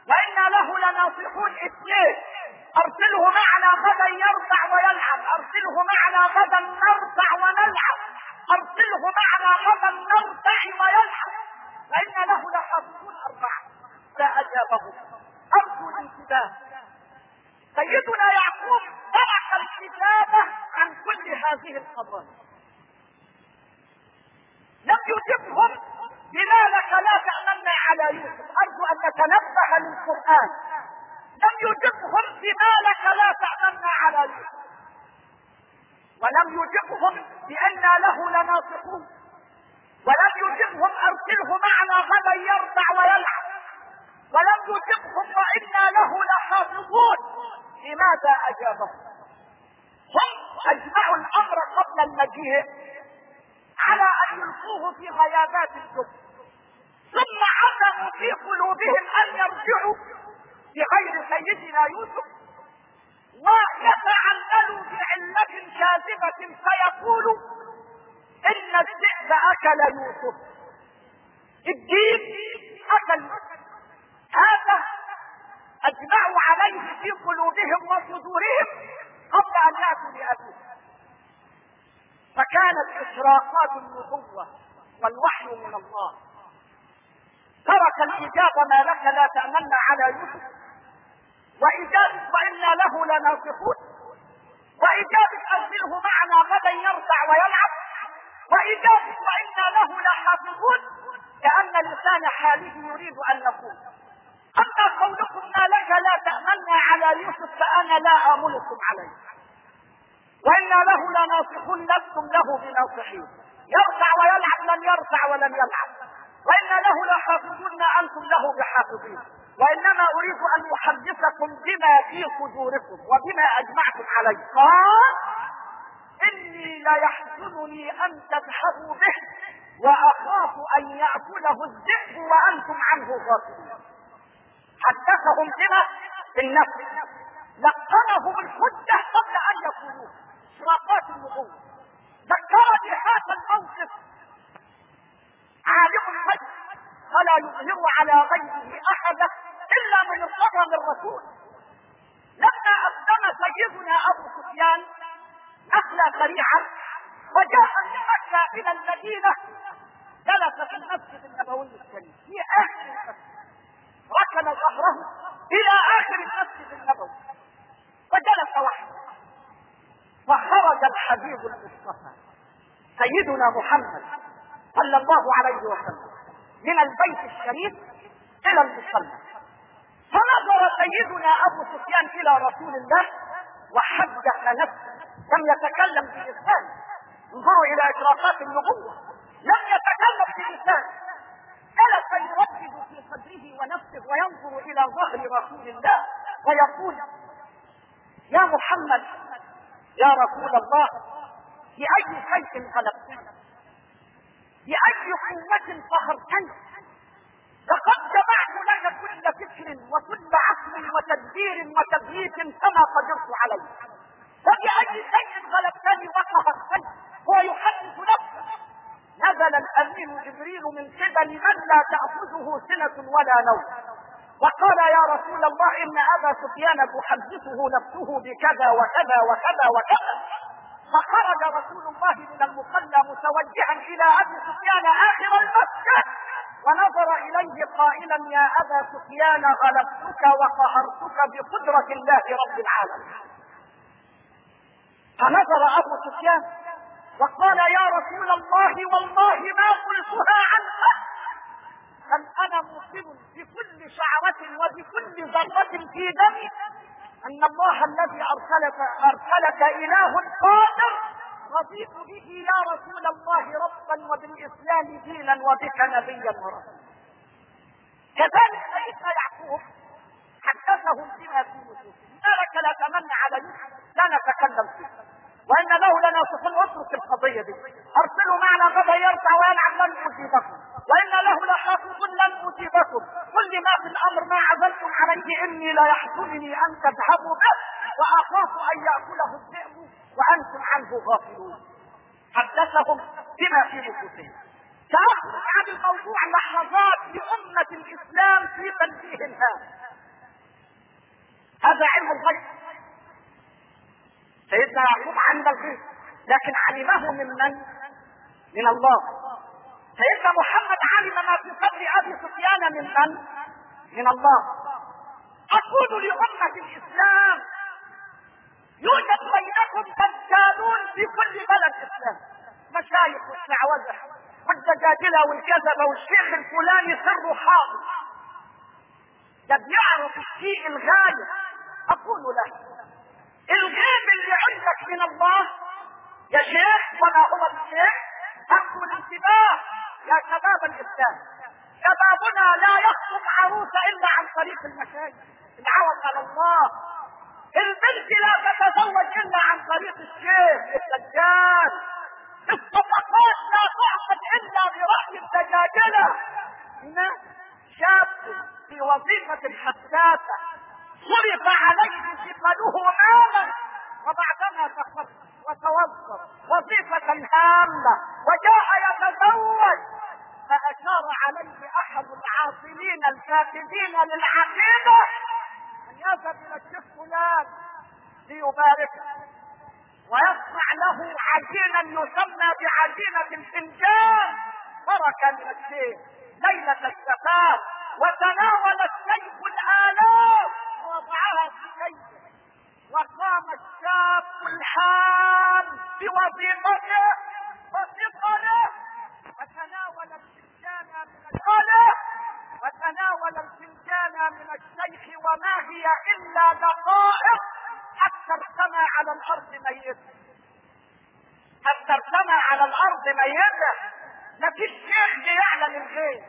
وإنا له لناصحون. اثنين أرسله معنا غدا يرفع ويلعب. أرسله معنا غدا نرفع ونلعب. أرسله معنا غدا نرفع ويلعب. فإن له لحافظون أربعة فاجابه أرجو الانتباه. سيدنا يعقوب ترك الكتابه عن كل هذه القضايا. لم يجبهم لك لا تأمنا على يوسف. أرجو أن نتنبه للقرآن. لم يجبهم بما لك لا تأمنا على يوسف. ولم يجبهم بأن له لناصحون. ولم يجبهم أرسله معنا غدا يرفع ويلعب. ولم يجبهم وإنا له لحافظون. لماذا أجابهم؟ هم أجمعوا الأمر قبل المجيء على أن يلقوه في غيابات الجب ثم عزموا في قلوبهم أن يرجعوا بغير سيدنا يوسف. ويتعللوا بعلة كاذبة فيقولوا إن الذئب أكل يوسف الدين أكل هذا أجمعوا عليه في قلوبهم وصدورهم قبل أن يأتوا بأبيه فكانت إشراقات النبوة والوحي من الله. ترك الإجابة ما لك لا تأمن على يوسف. وإجابة وإنا له لناصحون. وإجابة أرسله معنا غدا يرفع ويلعب. وإجابة وإنا له لحافظون كأن لسان حاله يريد أن نقول. أما قولكم ما لك لا تأمن على يوسف فأنا لا آملكم عليه. وإنا له لناصحون لستم له بناصحين. يرفع ويلعب لم يرفع ولم يلعب. وإن له لحافظون أنتم له بحافظين. وإنما أريد أن أحدثكم بما في صدوركم وبما أجمعتم عليه. قال إني ليحزنني أن تذهبوا به وأخاف أن يأكله الذئب وأنتم عنه غافلون. حدثهم بما؟ في النفس لقنهم الحجة قبل أن يقولوه إشراقات النبوة. ذكرني هذا الموقف. عالم المجد فلا يظهر على غيره أحدا إلا من ارتضى من لما أسلم سيدنا أبو سفيان نخلة سريعة وجاء من مكة إلى المدينة. جلس في المسجد النبوي الشريف في آخر المسجد. ركن ظهره إلى آخر المسجد النبوي. وجلس وحده. فخرج الحبيب المصطفى سيدنا محمد صلى الله عليه وسلم من البيت الشريف إلى المصلى. فنظر سيدنا أبو سفيان إلى رسول الله وحدث نفسه. لم يتكلم بلسانه انظروا إلى اشراقات النبوة. لم يتكلم بلسانه جلس يردد في صدره ونفسه وينظر إلى ظهر رسول الله ويقول يا محمد يا رسول الله بأي شيء غلبتني بأي قوة قهرتني لقد جمعت لك كل فكر وكل عقل وتدبير وتبييت كما قدرت عليه. وبأي شيء غلبتني وقهرتني هو يحدث نفسه. نزل الأمين جبريل من قبل من لا تأخذه سنة ولا نوم. وقال يا رسول الله إن أبا سفيان تحدثه نفسه بكذا وكذا وكذا وكذا. فخرج رسول الله من المصلى متوجها إلى أبي سفيان آخر المسجد. ونظر إليه قائلا يا أبا سفيان غلبتك وقهرتك بقدرة الله رب العالمين. فنظر أبو سفيان وقال يا رسول الله والله ما قلتها عنك بل أنا موقن بكل شعرة وبكل ذرة في دمي أن الله الذي أرسلك أرسلك إله قادر. رضيت به يا رسول الله ربا وبالإسلام دينا وبك نبيا ورسولا. كذلك سيدنا يعقوب حدثهم بما في نفوسهم لك لا تمنى على يوسف لا نتكلم فيه وإن له لناصح اترك القضية دي. أرسلوا معنا غدا يرجع ويلعب لن أصيبكم. وإن له لحافظ لن أصيبكم. كل ما في الأمر ما عزلتم عليه إني لا يحزنني أن تذهبوا به. وأخاف أن يأكله الذئب وأنتم عنه غافلون. حدثهم بما في نفوسهم. ساخرج عن الموضوع لحظات لأمة الإسلام في تنبيه الهام. هذا علم الغيب. سيدنا يعقوب عند الغيب لكن علمه من من؟ من الله. سيدنا محمد علم ما في قبر أبي سفيان من من؟ من الله. أقول لأمة الإسلام يوجد بينكم دجالون في كل بلد اسلام مشايخ والشعوذه والدجاجلة والكذبة والشيخ الفلاني سره حاضر ده بيعرف الشيء الغايب أقول له الغيب عندك من الله. يا شيخ وما هو الشيخ حق الانتباه يا شباب الإسلام شبابنا لا يخطب عروسه إلا عن طريق المشايخ. العوض على الله. البنت لا تتزوج إلا عن طريق الشيخ الدجال. الصفقات لا تعقد إلا براي الدجاجلة. هنا شاب في وظيفة حساسة. صرف عليه ثقله مالا وبعدما تخص وتوظف وظيفة هامة وجاء يتزوج. فأشار عليه أحد العاصلين الكاتبين للعقيدة. أن يذهب إلى الشيخ فلان ليباركه ويصنع له عجينا يسمى بعجينة الفنجان. بركة من الشيخ. ليلة الشفاف وتناول الشيخ الآلاف ووضعها في كيده وقام الشاب الحال بوظيفته وثقله وتناول الفنجان من الصلاة وتناول الفنجان من الشيخ وما هي إلا دقائق حتى ارتمى على الأرض ميتا حتى ارتمى على الأرض ميتا ما فيش شيخ بيعلم الغيب.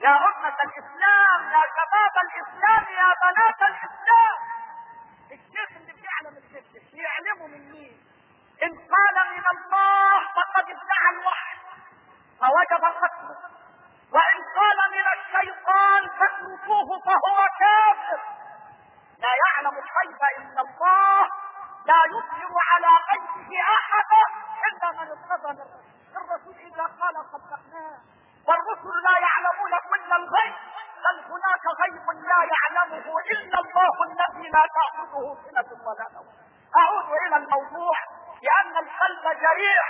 يا أمة الإسلام يا شباب الإسلام يا بنات الإسلام الشيخ اللي بيعلم الغيب بيعلمه من مين؟ إن قال من الله فقد ادعى الوحي فوجب قتله وإن قال من الشيطان فاتركوه فهو كافر. لا يعلم الغيب إلا الله لا يظهر على غيبه أحدا إلا من ارتضى من الرسول إذا قال صدقناه والرسل لا يعلمون كل الغيب. بل هناك غيب لا يعلمه إلا الله الذي لا تأخذه سنة ولا نوم. أعود إلى الموضوع لأن القلب جريح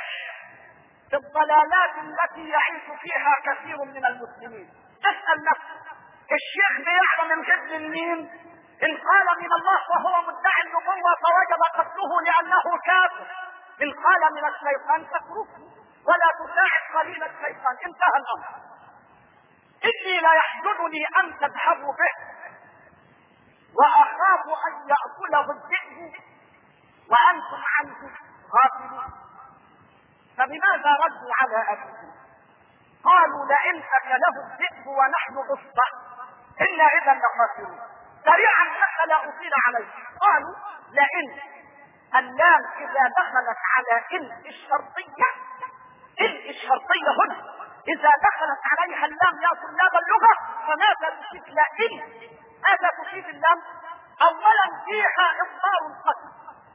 في الضلالات التي يعيش فيها كثير من المسلمين. اسأل نفسك الشيخ بيعلم الجد من مين إن قال من الله فهو مدعي النبوة فوجب قتله لأنه كافر. إن قال من الشيطان فاتركه ولا تساعد قليل الشيطان. انتهى الأمر. إني لا يحزنني أن تذهبوا به. وأخاف أن يأكله الذئب. وأنتم عنه غافلون. فبماذا ردوا على ابيهم قالوا لئن أكله الذئب ونحن غصه أنا إذا لخاسرون سريعا لا أطيل عليه. قالوا لئن. اللام إذا دخلت على إن الشرطية إن الشرطية هنا. إذا دخلت عليها اللام يا طلاب اللغة فماذا تفيد لئن ماذا تفيد اللام؟ اولا فيها اظهار القسم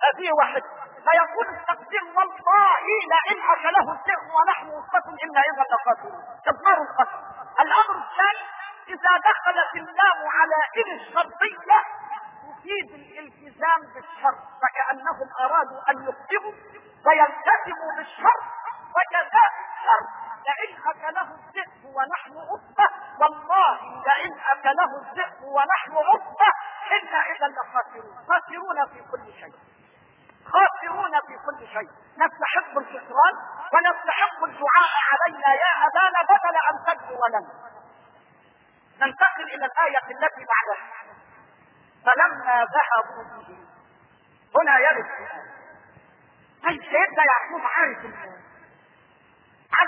هذه واحدة فيقول التقدير والله لئن أكله الذئب ونحن وسطة إنا إذا لخاسرون إضمار القتل. الأمر الثاني إذا دخلت اللام على إن الشرطية تفيد الالتزام بالشر فكأنهم أرادوا أن يكتبوا ويلتزموا بالشر وكذلك الشر لئن أكله الذئب ونحن عصبة والله لئن أكله الذئب ونحن عصبة إنا إذا لخاسرون. خاسرون في كل شيء. خاسرون في كل شيء. نستحق الخسران ونستحق الدعاء علينا. يا أبانا بدل أن تدعو لنا ننتقل إلى الآية التي بعدها. فلما ذهبوا به هنا يرد طيب سيدنا يعقوب عارف عارف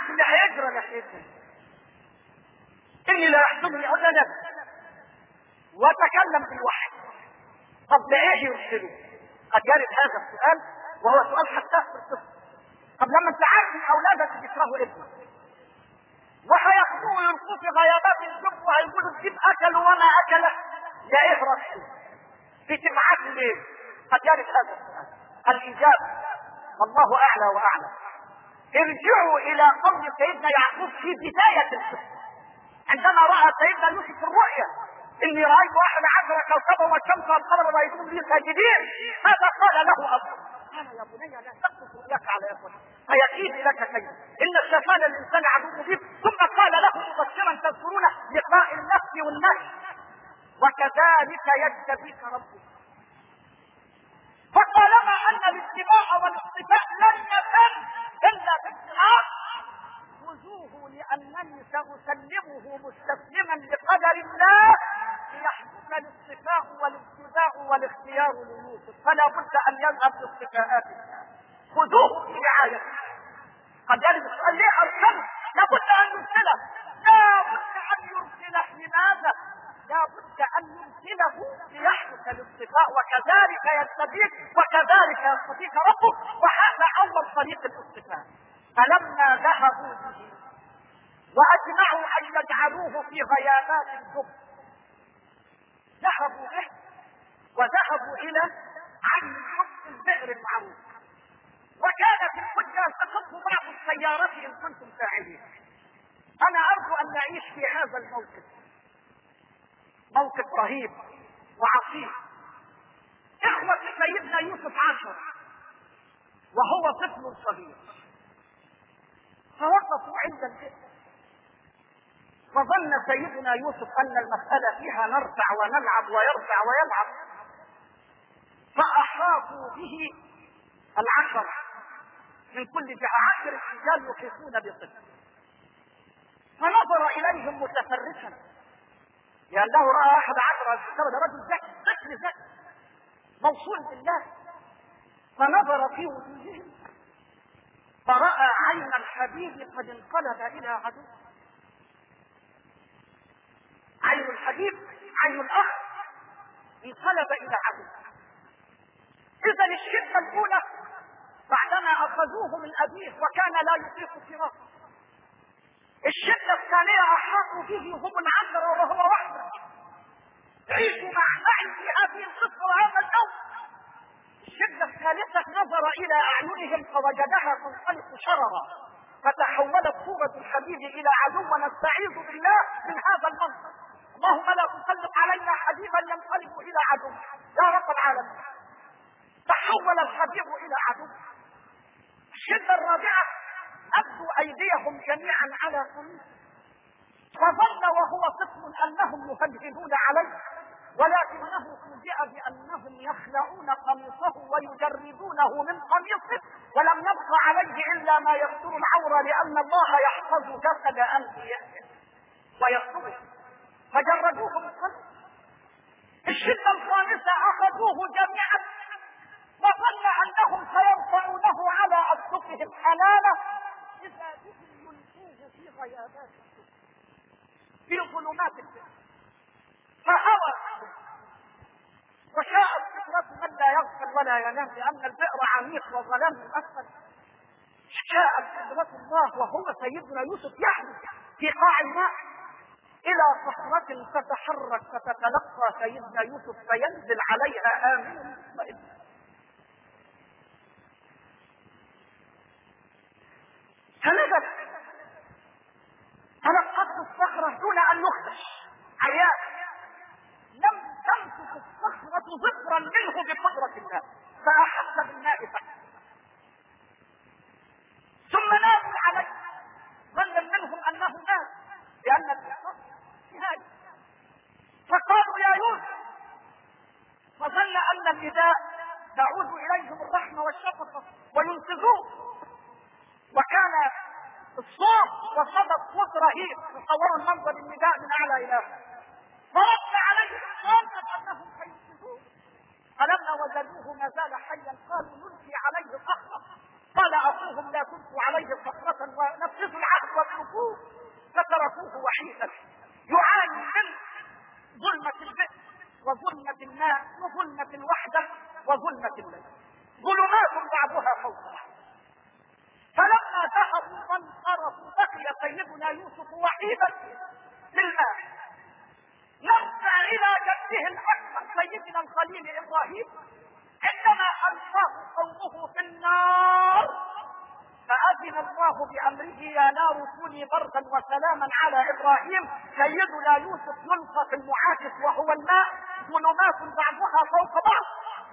اللي هيجرى ناحيته إني لا يحزنني أقول له وتكلم بالوحي. طب لايه يرسلوا قد يرد هذا السؤال وهو سؤال حساس في الطفل طب لما انت عارف إن أولادك بيكرهوا ابنك وهياخدوه ويلقوه في غيابات الجب وهيقولوا الجيب اكلوا وما اكله يا إيه راسي بتبعت ليه قد يرد هذا السؤال. الإجابة والله أعلى واعلم ارجعوا إلى قول سيدنا يعقوب في بداية القصة عندما رأى سيدنا يوسف الرؤيا إني رأيت أحد عشر كوكبا والشمس والقمر رايتهم لي ساجدين هذا قال له ابوه قال يا بني لا تقصص رؤياك على اخوتك فيكيد لك كيد إن الشيطان الإنسان عدو مبين. ثم قال له مبشرا تذكرون لقاء النفس والنفس وكذلك يجتبيك ربك. فطالما أن الاتباع والاصطفاء لن يتم إلا بالصراط خذوه لأنني سأسلمه مستسلما لقدر الله ليحدث الاصطفاء والابتداء والاختيار ليوسف. فلا بد أن يذهب باصطفاءات خذوه برعايته قد يرد السؤال ليه ارسله لابد أن يرسله. لابد أن يرسله. لماذا؟ لابد أن يرسله ليحدث الاصطفاء وكذلك يستفيد وكذلك يستفيد ربه وهذا أول طريق الاصطفاء. فلما ذهبوا به وأجمعوا أن يجعلوه في غيابات الجب ذهبوا به وذهبوا إلى عين حق البئر المعروف. وكانت الحجه تقف بعض السيارات إن كنتم فاعلين. أنا أرجو أن نعيش في هذا الموقف. موقف رهيب. وعصيب إخوة سيدنا يوسف عشر وهو طفل صغير. فوقفوا عند البئر فظن سيدنا يوسف أن المسألة فيها نرفع ونلعب ويرفع ويلعب. فأحاطوا به العشر من كل جهة عشر رجال يحيطون بطفل فنظر إليهم متفرسا. لأنه رأى أحد عشر هذا رجل ذكي طفل ذكي. موصول بالله. فنظر في وجوههم فرأى عين الحبيب قد انقلب إلى عدو. عين الحبيب عين الأخ انقلب إلى عدو. إذا الشدة الأولى بعدما أخذوه من أبيه وكان لا يطيق فراسه الشدة الثانية أحاطوا به هم العشرة وهو وحده. عيشوا مع معي في هذه القصة وهذا الأمر الشدة الثالثة نظر إلى أعينهم فوجدها تنطلق شررا. فتحولت صورة الحبيب إلى عدو نستعيذ بالله من هذا المنظر اللهم لا تسلط علينا حبيبا ينقلب إلى عدو. يا رب العالمين. تحول الحبيب إلى عدو. الشدة الرابعة أبدوا أيديهم جميعا على قميص فظن وهو طفل أنهم يهدهدون عليه ولكنه فوجئ بأنهم يخلعون قميصه ويجردونه من قميصه ولم يبق عليه إلا ما يستر العورة لأن الله يحفظ جسد أنبيائه ويستره فجردوه بالقميص الشدة الخامسة أخذوه جميعا. وظن أنهم سيرفعونه على أكتفهم حلالا. إذا الصيادات في ظلمات البئر فهوى وشاءت فطرته من لا يغفل ولا ينام لأن البئر عميق وظلام مؤثر اسفل شاءت فطره الله وهو سيدنا يوسف يحمل في قاع الماء إلى صخرة تتحرك فتتلقى سيدنا يوسف فينزل عليها امن مطمئن فنزل بعضها فوق بعض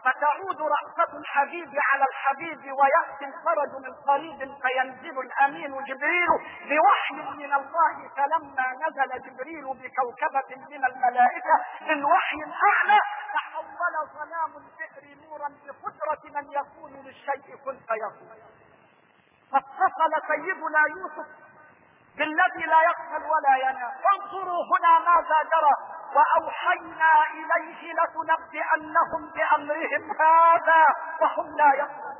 فتعود رأفة الحبيب على الحبيب ويأتي الفرج من قريب فينزل الأمين جبريل بوحي من الله. فلما نزل جبريل بكوكبة من الملائكة من وحي أعلى تحول ظلام البئر نورا بقدرة من يكون للشيء كن فيكون. فاتصل سيدنا يوسف بالذي لا يقتل ولا ينام انظروا هنا ماذا جرى. وأوحينا إليه لتنبئنهم بأمرهم هذا وهم لا يقتلون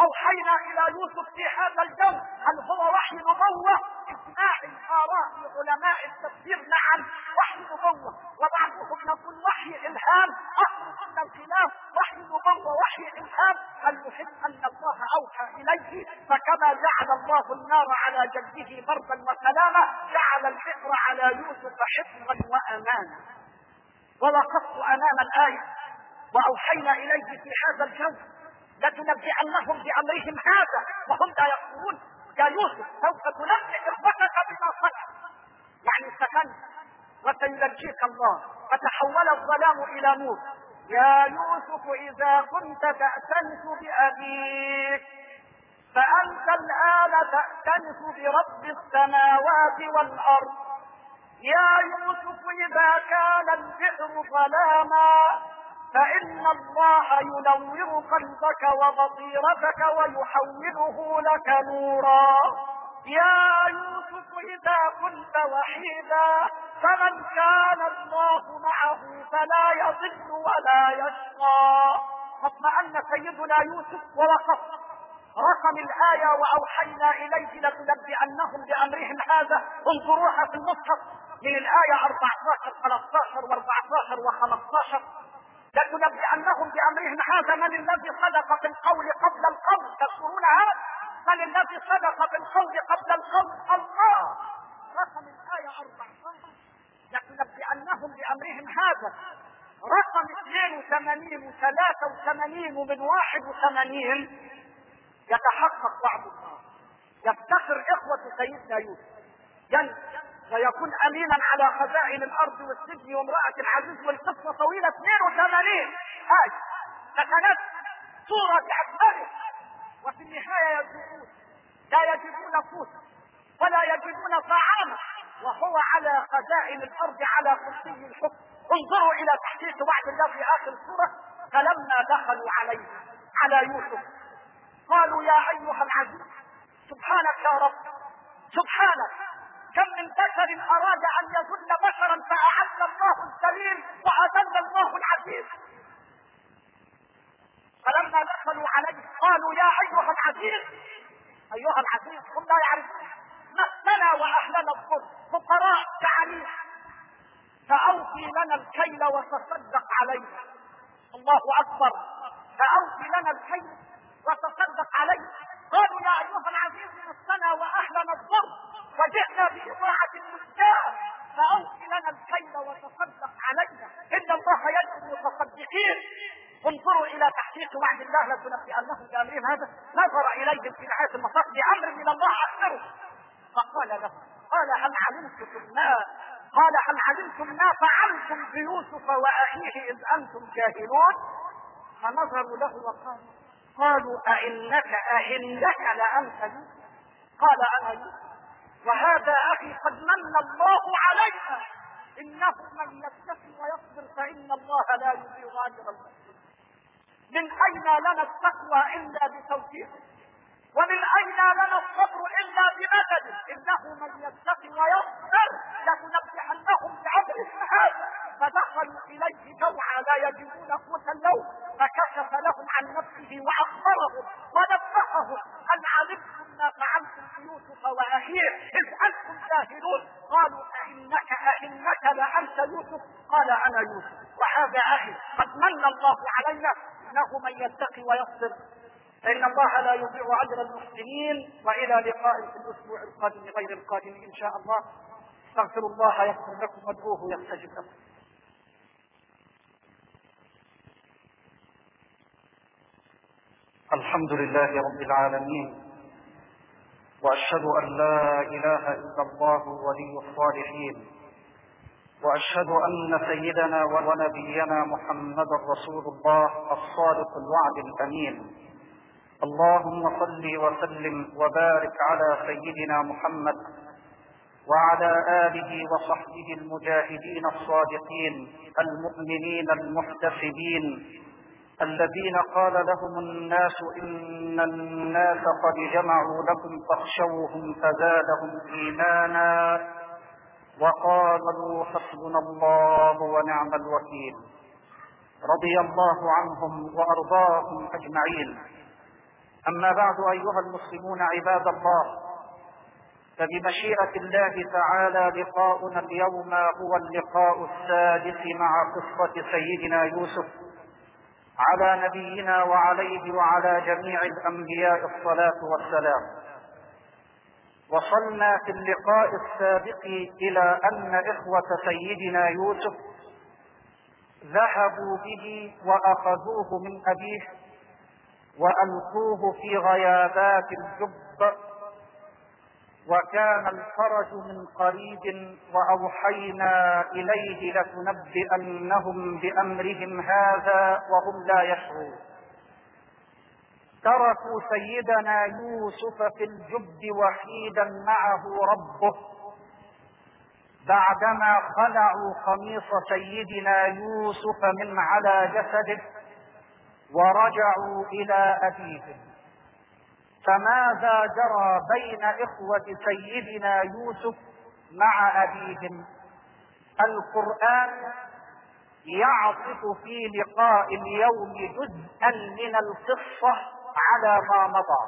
أوحينا إلى يوسف في هذا الجو هل هو وحي نبوه اجماع الاراء لعلماء التفسير نعم وحي نبوه وبعضهم يقول وحي إلهام. أهل من الخلاف وحي نبوه وحي إلهام. المهم أن الله أوحى إليه؟ فكما جعل الله النار على جده بردا وسلاما جعل البئر على يوسف حفظا وأمانا. ووقفت أمام الآية وأوحينا إليه في هذا الجو لتنبئنهم بأمرهم هذا وهم لا يقولون يا يوسف سوف تنبئ اخوتك بما صنع يعني سكنت وسينجيك الله. فتحول الظلام إلى نور. يا يوسف إذا كنت تأتنس بأبيك فأنت الآن تأتنس برب السماوات والأرض. يا يوسف إذا كان البئر ظلاما فإن الله ينور قلبك وبصيرتك ويحوله لك نورا. يا يوسف إذا كنت وحيدا فمن كان الله معه فلا يضل ولا يشقى. فاطمأن سيدنا يوسف ووقف رقم الآية وأوحينا إليه لتنبئنهم بأمرهم هذا. انظروها في المصحف من الآية 14 13 و14 و15 لتنبئنهم بأمرهم. هذا من الذي صدق في القول قبل القول تذكرون هذا من الذي صدق في القول قبل القول الله! رقم الآية 14 لتنبئنهم بأمرهم هذا. رقم 82 و83 ومن 81 يتحقق بعض الناس. يفتخر إخوة سيدنا يوسف. يعني ويكون أمينا على خزائن الأرض والسجن وامرأة العزيز والقصة طويلة 82 آية سكنت صورة بأكمله وفي النهاية يجدون لا يجدون قوتا ولا يجدون طعاما وهو على خزائن الأرض على كرسي الحكم. انظروا إلى تحقيق وعد الله في آخر السورة فلما دخلوا عليه على يوسف قالوا يا أيها العزيز سبحانك يا رب سبحانك. كم من بشر أراد أن يذل بشرا فاعز الله السليم وأذل الله العزيز. فلما دخلوا عليه قالوا يا أيها العزيز أيها العزيز هم لا يعرفون مسنا وأهلنا الضر فقراء تعاليم فأوفي لنا الكيل وتصدق علينا. الله أكبر. فأوفي لنا الكيل وتصدق علينا قالوا يا أيها العزيز مسنا وأهلنا الضر وجئنا بإطاعة المجتاز فأوفي لنا الكيل وتصدق علينا. إن الله يدعو المتصدقين. انظروا إلى تحقيق وعد الله. لتنبئنهم بأمرهم هذا نظر إليهم في نهاية المطاف بأمر من الله أكبره فقال له قال هل علمتم ما؟ قال هل علمتم ما فعلتم بيوسف وأخيه إذ أنتم جاهلون؟ فنظروا له وقالوا قالوا أئنك أئنك لأنت قال أنا وهذا أخي قد من الله علينا إنه من يتقي ويصبر فإن الله لا يضيع أجر المسلمين من أين لنا التقوى إلا بتوفيقه؟ ومن أين لنا الصبر إلا بمدده إنه من يتقي ويصبر لتنبحنهم بامرهم هذا فدخلوا إليه جوعا لا يجدون قوت اللوم فكشف لهم عن نفسه وأخبرهم ونبههم. ان علمتم ما فعلتم بيوسف وأخيه؟ إذ أنتم جاهلون. قالوا أئنك أئنك لأنت يوسف؟ قال أنا يوسف. وهذا أخي قد من الله علينا إنه من يتقي ويصبر فإن الله لا يضيع أجر المحسنين وإلى لقاء في الأسبوع القادم غير القادم إن شاء الله. استغفر الله يغفر لكم وادعوه يستجب لكم. الحمد لله رب العالمين وأشهد أن لا إله إلا الله ولي الصالحين وأشهد أن سيدنا ونبينا محمدا رسول الله الصادق الوعد الأمين. اللهم صل وسلم وبارك على سيدنا محمد وعلى آله وصحبه المجاهدين الصادقين المؤمنين المحتسبين الذين قال لهم الناس إن الناس قد جمعوا لكم فاخشوهم فزادهم إيمانا وقالوا حسبنا الله ونعم الوكيل رضي الله عنهم وأرضاهم أجمعين أما بعد أيها المسلمون عباد الله فبمشيئة الله تعالى لقاؤنا اليوم هو اللقاء السادس مع قصة سيدنا يوسف على نبينا وعليه وعلى جميع الأنبياء الصلاة والسلام. وصلنا في اللقاء السابق إلى أن إخوة سيدنا يوسف ذهبوا به وأخذوه من أبيه وألقوه في غيابات الجب وكان الفرج من قريب وأوحينا إليه لتنبئنهم بأمرهم هذا وهم لا يشعرون. تركوا سيدنا يوسف في الجب وحيدا معه ربه. بعدما خلعوا قميص سيدنا يوسف من على جسده ورجعوا إلى أبيهم. فماذا جرى بين إخوة سيدنا يوسف مع أبيهم؟ القرآن يعطف في لقاء اليوم جزءا من القصة على ما مضى.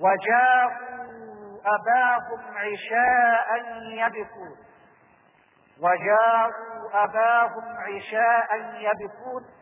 وجاءوا أباهم عشاء يبكون. وجاءوا أباهم عشاء يبكون.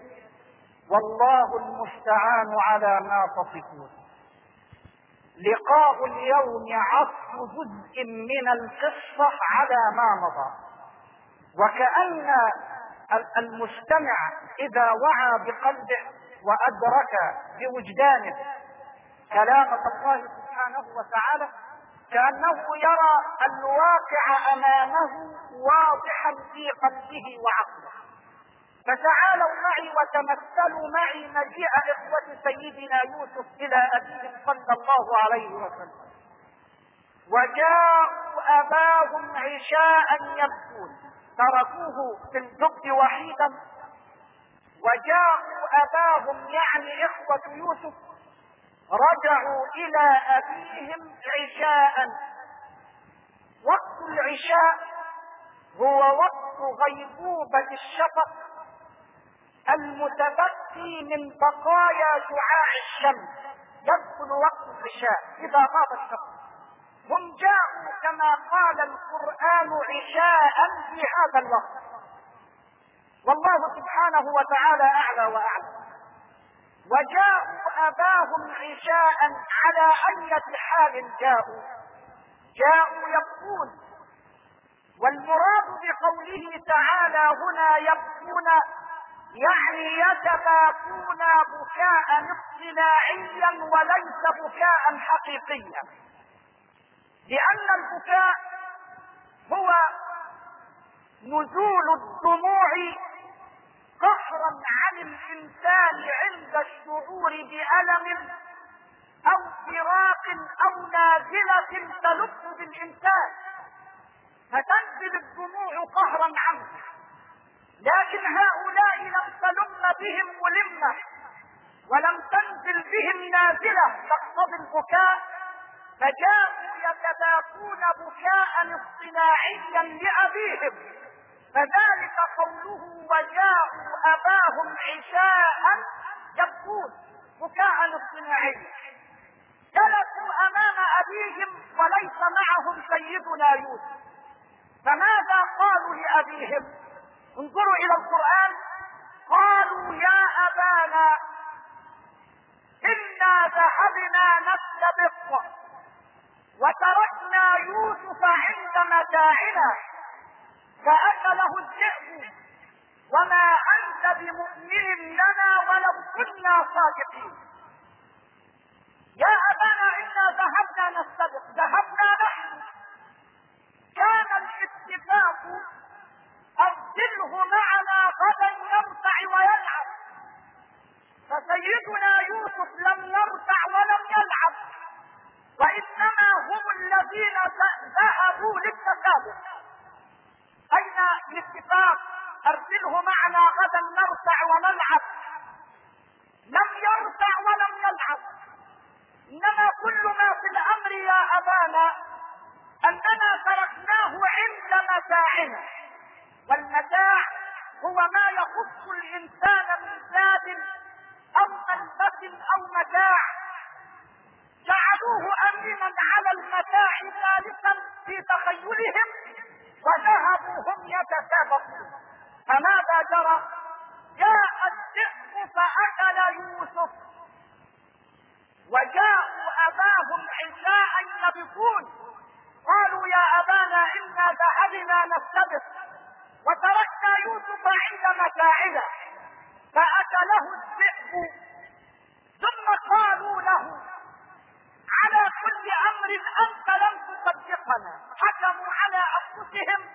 والله المستعان على ما تصفون. لقاء اليوم عطف جزء من القصة على ما مضى. وكأن المستمع إذا وعى بقلبه وأدرك بوجدانه كلام الله سبحانه وتعالى كأنه يرى الواقع أمامه واضحا في قلبه وعقله. فتعالوا معي وتمثلوا معي مجيء إخوة سيدنا يوسف إلى أبيهم صلى الله عليه وسلم. وجاءوا أباهم عشاء يبكون. تركوه في الجب وحيدا. وجاءوا أباهم يعني إخوة يوسف. رجعوا إلى أبيهم عشاء. وقت العشاء هو وقت غيبوبة الشفق. المتبقي من بقايا شعاع الشمس يدخل وقت العشاء إذا غاب الشمس. هم جاءوا كما قال القرآن عشاء في هذا الوقت. والله سبحانه وتعالى أعلى وأعلى. وجاءوا أباهم عشاء على اية حال جاءوا. جاءوا يبكون. والمراد بقوله تعالى هنا يبكون يعني يتباكون بكاء اصطناعيا وليس بكاء حقيقيا. لأن البكاء هو نزول الدموع قهرا عن الإنسان عند الشعور بألم أو فراق أو نازلة تلف بالإنسان. فتنزل الدموع قهرا عنه. لكن هؤلاء لم تلم بهم ملمة ولم تنزل بهم نازلة تقتضي البكاء فجاءوا يتباكون بكاء اصطناعيا لأبيهم. فذلك قوله وجاءوا أباهم عشاء يبكون بكاء اصطناعيا جلسوا أمام أبيهم وليس معهم سيدنا يوسف. فماذا قالوا لأبيهم؟ انظروا إلى القرآن. قالوا يا أبانا إنا ذهبنا نستبق وتركنا يوسف عند متاعنا فأكله الذئب. وما أنت بمؤمن لنا ولو كنا صادقين. يا أبانا إنا ذهبنا نستبق ذهبنا نحن. كان الاتفاق أرسله معنا غدا يرتع ويلعب. فسيدنا يوسف لم يرتع ولم يلعب. وإنما هم الذين ذهبوا للتسابق أين الاتفاق أرسله معنا غدا نرتع ونلعب. لم يرتع ولم يلعب. إنما كل ما في الأمر يا أبانا أننا تركناه عند متاعنا والمتاع هو ما يخص الإنسان من زاد أو ملبس أو متاع. جعلوه أمينا على المتاع ثالثا في تخيلهم وذهبوا هم يتسابقون. فماذا جرى؟ جاء الذئب فأكل يوسف. وجاءوا أباهم عشاء يبكون. قالوا يا أبانا إنا ذهبنا نستبق. عند متاعنا فأكله الذئب. ثم قالوا له على كل أمر أنت لم تصدقنا حكموا على أنفسهم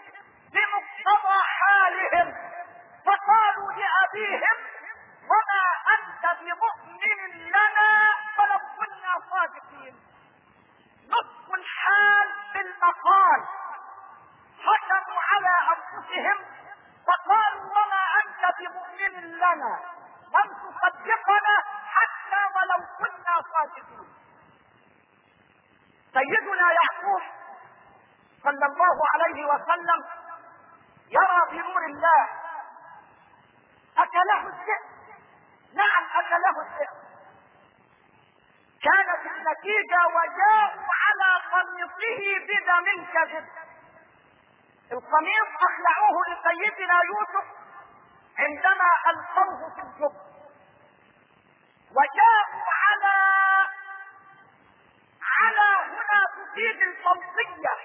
بمقتضى حالهم فقالوا لأبيهم وما أنت بمؤمن لنا ولو كنا صادقين نصف الحال بالمقال حكموا على انفسهم فقالوا وما انت بمؤمن لنا لن تصدقنا حتى ولو كنا صادقين سيدنا يعقوب صلى الله عليه وسلم يرى بنور الله. أكله الذئب نعم أكله الذئب كانت النتيجة وجاءوا على قميصه بدم كذب. القميص أخلعوه لسيدنا يوسف عندما ألقوه في الجب. وجاءوا على على هنا تفيد الفوقية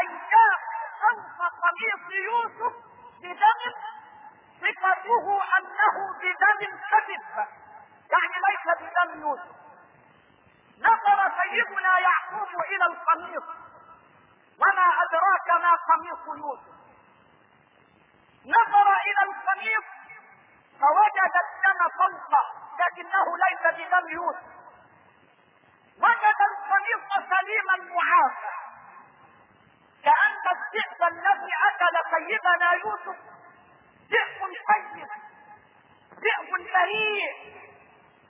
اي جاءوا فوق قميص يوسف بدم صفته أنه بدم كذب يعني ليس بدم يوسف. نظر سيدنا يعقوب إلى القميص. وما أدراك ما قميص يوسف. نظر إلى القميص فوجد الدم فوقه لكنه ليس بدم يوسف. وجد القميص سليما معافى. كأن الذئب الذي أكل سيدنا يوسف ذئب طيب ذئب بريء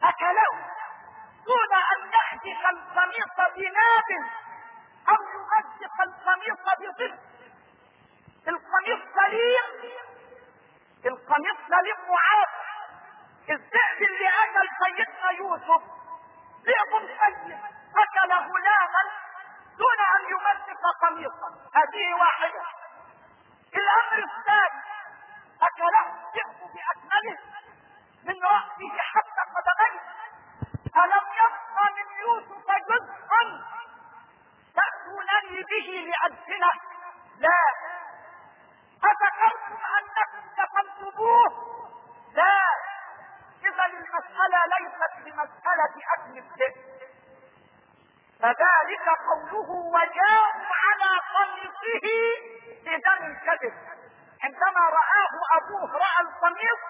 أكله؟ دون أن يحدث القميص بناب أو يمزق القميص بضد القميص سليم القميص سليم معافى الذئب اللي أكل سيدنا يوسف ذئب طيب أكل غلاما دون أن يمزق قميصا هذه واحدة. الأمر الثاني أكله الذئب بأكمله من رأسه حتى قدميه. ألم يبقى من يوسف جزءا تأتونني به لأدفنه لا. أذكرتم أنكم دفنتموه لا. إذا المسألة ليست بمسألة أكل الذئب فذلك قوله وجاءوا على قميصه بدم الكذب عندما رآه أبوه رأى القميص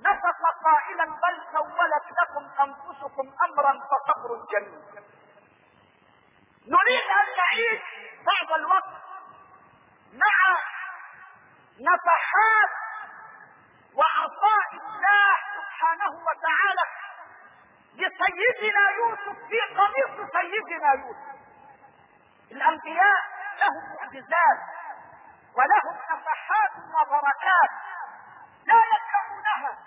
نفق قائلا بل سولت لكم أنفسكم أمرا فصبر جميل نريد أن نعيش بعض الوقت مع نفحات وعطاء الله سبحانه وتعالى لسيدنا يوسف في قميص سيدنا يوسف. الأنبياء لهم معجزات ولهم نفحات وبركات لا يفهمونها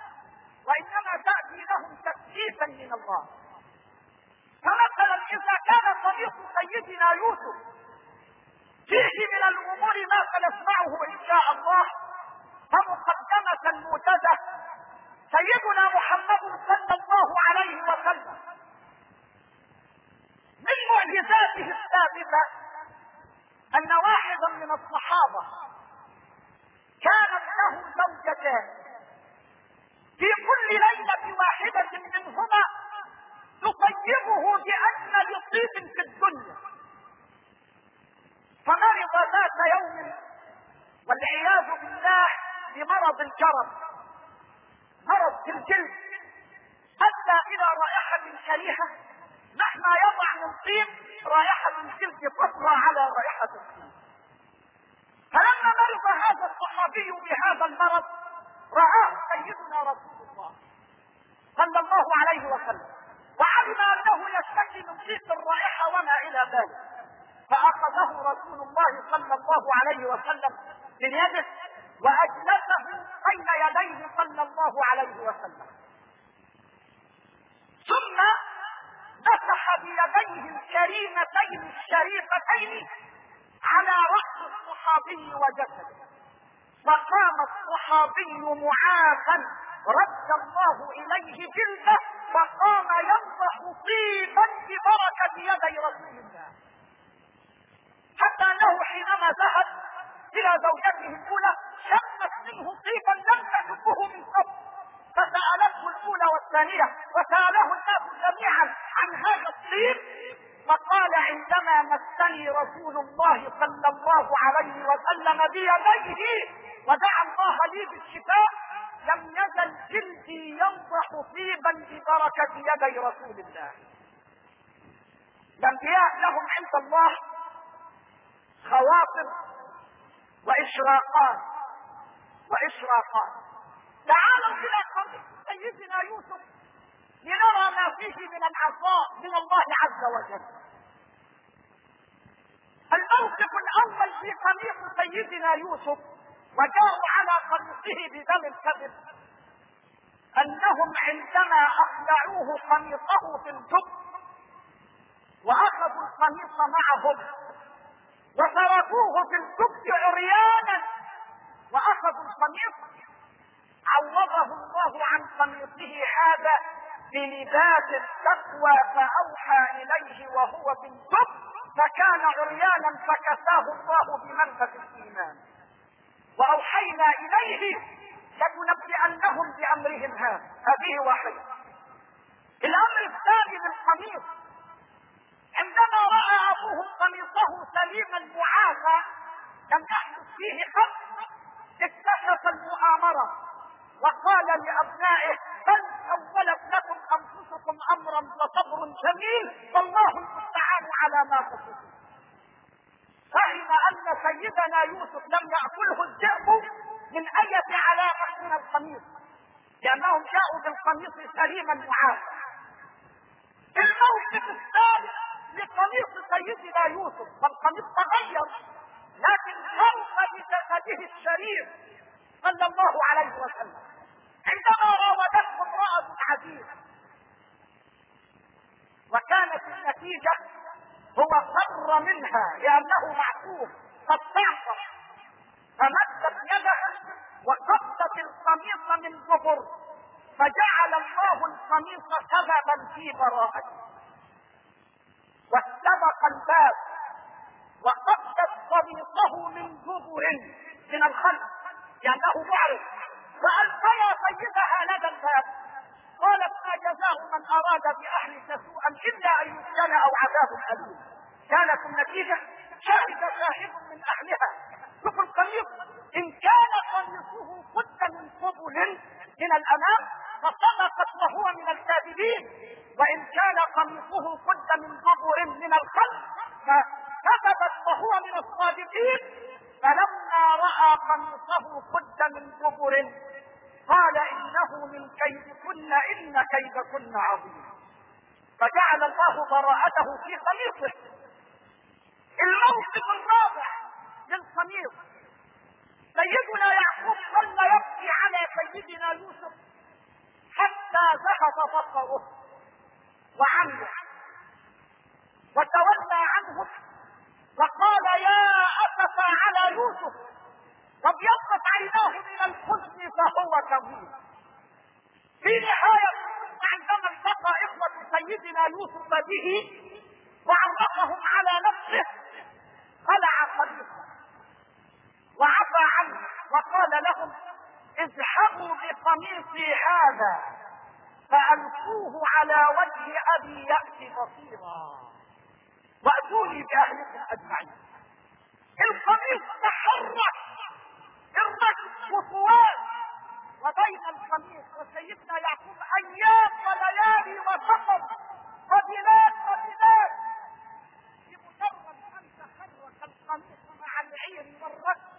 وإنما تأتي لهم تكليفا من الله. فمثلا إذا كان قميص سيدنا يوسف فيه من الأمور ما سنسمعه إن شاء الله فمقدمة موجزه سيدنا محمد صلى الله عليه وسلم من معجزاته الثابته ان واحدا من الصحابة كانت له زوجتان. في كل ليلة واحدة منهما تطيبه بأجمل طيب في الدنيا. فمرض ذات يوم والعياذ بالله بمرض الجرب مرض في الجلد. أدى إلى رائحة كريهة مهما يضع من طيب رائحة الجلد تطرى على رائحة الطيب فلما مرض هذا الصحابي بهذا المرض رآه سيدنا رسول الله صلى الله عليه وسلم وعلم أنه يشتكي من ضيق الرائحة وما إلى ذلك. فأخذه رسول الله صلى الله عليه وسلم من يده وأجلسه بين يديه صلى الله عليه وسلم. ثم مسح بيديه الكريمتين الشريفتين على رأس الصحابي وجسده. فقام الصحابي معافا رد الله إليه جلده وقام ينضح طيبا ببركة يدي رسول الله. حتى انه حينما ذهب إلى زوجته الأولى شمت منه طيبا لم تحبه من قبل. الاولى والثانيه وسأله الناس جميعا عن هذا الطيب فقال عندما مسني رسول الله صلى الله عليه وسلم بيديه ودعا الله لي بالشفاء لم يزل جلدي ينضح طيبا ببركة يدي رسول الله. الأنبياء لهم عند الله خواطر وإشراقات وإشراقات. تعالوا إلى قول سيدنا يوسف لنرى ما فيه من العطاء من الله عز وجل. الموقف الأول في قميص سيدنا يوسف وجاءوا على قميصه بدم الكذب. أنهم عندما أخلعوه قميصه في الجب وأخذوا القميص معهم وتركوه في الجب عريانا وأخذوا القميص عوضه الله عن قميصه هذا بلباس التقوى فأوحى إليه وهو في الجب فكان عريانا فكساه الله بمنفذ الإيمان. وأوحينا إليه لتنبئنهم بأمرهم هذا. هذه واحدة. الأمر الثاني بالقميص عندما رأى أبوه قميصه سليما معافى لم يحدث فيه قط اكتشف المؤامرة. وقال لأبنائه بل سولت لكم أنفسكم أمرا فصبر جميل والله المستعان على ما تصفون فهم أن سيدنا يوسف لم يأكله الذئب من اية علامة من القميص. لأنهم جاءوا بالقميص سليما معافى الموقف الثالث لقميص سيدنا يوسف فالقميص تغير لكن فرق بجسده الشريف صلى الله عليه وسلم. عندما راودته امرأة عزيز وكانت النتيجة هو فر منها لأنه معصوم قد تعصف فمدت يدها وقبضت القميص من ظهر فجعل الله القميص سببا في براءته. واستبق الباب وقبضت قميصه من ظهر من الخلف. لأنه معرض وألقيا سيدها لدى الباب. قالت ما جزاء انه من أراد باهلك سوءا إلا أن يسجن أو عذاب أليم. كانت النتيجة شهد شاهد من أهلها. شوف القميص إن كان قميصه قد من قبل من الامام فصدقت وهو من الكاذبين. وإن كان قميصه قد من دبر من الخلف فكذبت وهو من الصادقين. فلما رأى قميصه قد من دبر قال إنه من كيدكن إن كيدكن عظيم. فجعل الله براءته في قميصه. الموسم الرابع للقميص سيدنا يعقوب ظل يبكي على سيدنا يوسف حتى ذهب بصره وعمله وتولى عنه وقال يا أسف على يوسف. وابيضت عيناه من الحزن فهو كظيم. في نهاية عندما التقى إخوة سيدنا يوسف به وعرفهم على نفسه خلع قميصه وعفى عنه وقال لهم اذهبوا بقميصي هذا فألقوه على وجه أبي يأتي بصيرا. وأتوني بأهلكم أجمعين. القميص تحرك الركب وطوال وبين القميص وسيدنا يعقوب أيام وليالي وسفر وبلاد وبلاد. بمجرد أن تحرك القميص مع العير والركب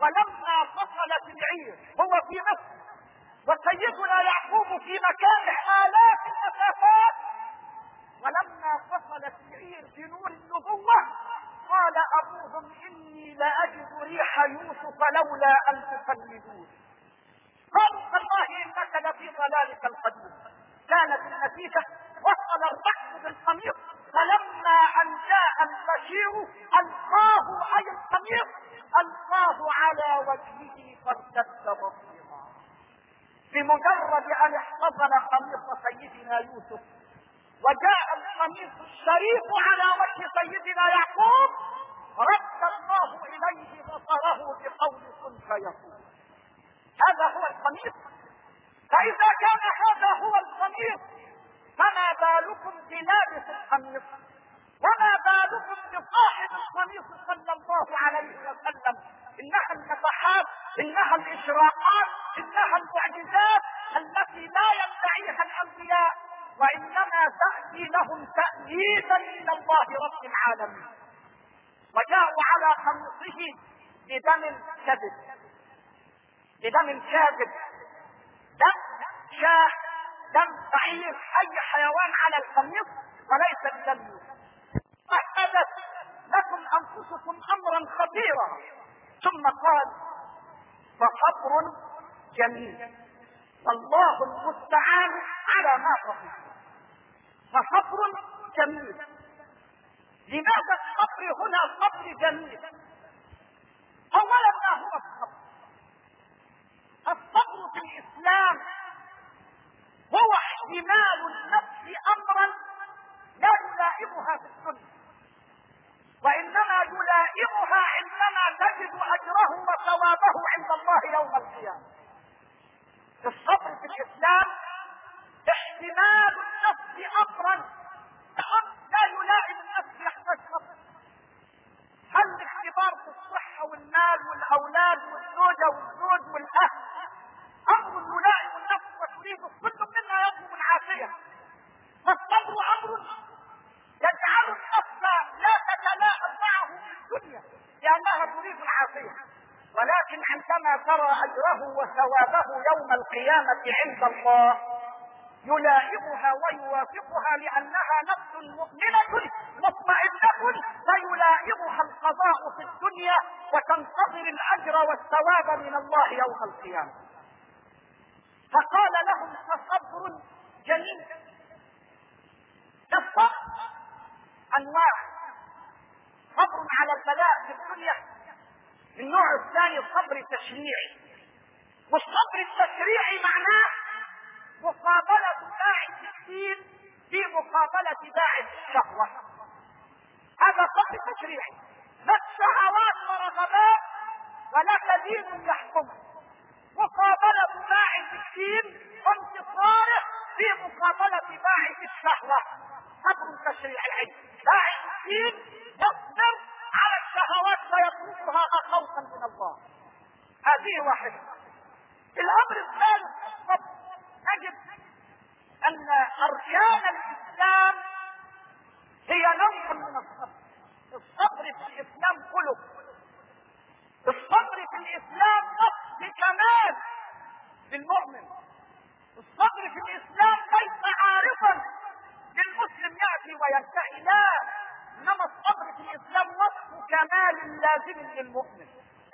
ولما فصلت العير هو في مصر. وسيدنا يعقوب في مكان آلاف المسافات ولما فصلت العير بنور النبوة قال أبوهم إني لأجد ريح يوسف لولا أن تفندون قالوا والله إنك لفي ضلالك القديم. كانت النتيجة وصل الركب بالقميص فلما أن جاء البشير ألقاه أي القميص ألقاه على وجهه فارتد بصيرا بمجرد أن احتضن قميص سيدنا يوسف وجاء القميص الشريف على وجه سيدنا يعقوب رد الله إليه بصره بقول كن فيكون هذا هو القميص فإذا كان هذا هو القميص فما بالكم بلابس القميص وما بالكم بصاحب القميص صلى الله عليه وسلم؟ إنها النفحات إنها الاشراقات إنها المعجزات. وإنما تأتي لهم تأييدا من الله رب العالمين. وجاءوا على قميصه بدم كذب. بدم كاذب. دم شاه دم بعير أي حيوان على القميص وليس بدم فحدث لكم أنفسكم امرا خطيرا. ثم قال فصبر جميل. والله المستعان على ما تصفون فصبر جميل. لماذا الصبر هنا صبر جميل؟ اولا ما هو الصبر الصبر في الإسلام هو احتمال النفس امرا لا يلائمها في السنة وإنما يلائمها عندما تجد أجره وثوابه عند الله يوم القيامة. الصبر في الإسلام احتمال النفس امرا لا يلائم النفس يحتاج صبر هل الاختبار في الصحة والمال والأولاد والزوجة والزوج والأهل أمر يلائم النفس وتريد كل منا يطلب العافية؟ فالصبر أمر يجعل النفس لا تتلائم معه في الدنيا لأنها تريد العافية. ولكن عندما ترى أجره وثوابه يوم القيامة عند الله يلائمها ويوافقها لأنها نفس مؤمنة مطمئنة فيلائمها القضاء في الدنيا وتنتظر الأجر والثواب من الله يوم القيامة. فقال لهم فصبر جميل. الصبر أنواع صبر على البلاء في الدنيا. النوع الثاني الصبر التشريعي والصبر التشريعي معناه مقابلة داعي الدين في مقابلة داعي الشهوة هذا صبر تشريعي لا شهوات ورغبات ولك دين يحكمه مقابلة داعي الدين وانتصاره في مقابلة اتباع الشهوة صبر تشريع العلم. داعي الدين يصبر على الشهوات فيتركها خوفا من الله. هذه واحدة. الأمر الثالث نجد أن أركان الإسلام هي نوع من الصبر الصبر في الإسلام خلق الصبر في الإسلام نصف كمال للمؤمن. الصبر في الإسلام ليس عارضا للمسلم يأتي وينتهي. لا إنما الصبر في الإسلام نصف كمال لازم للمؤمن.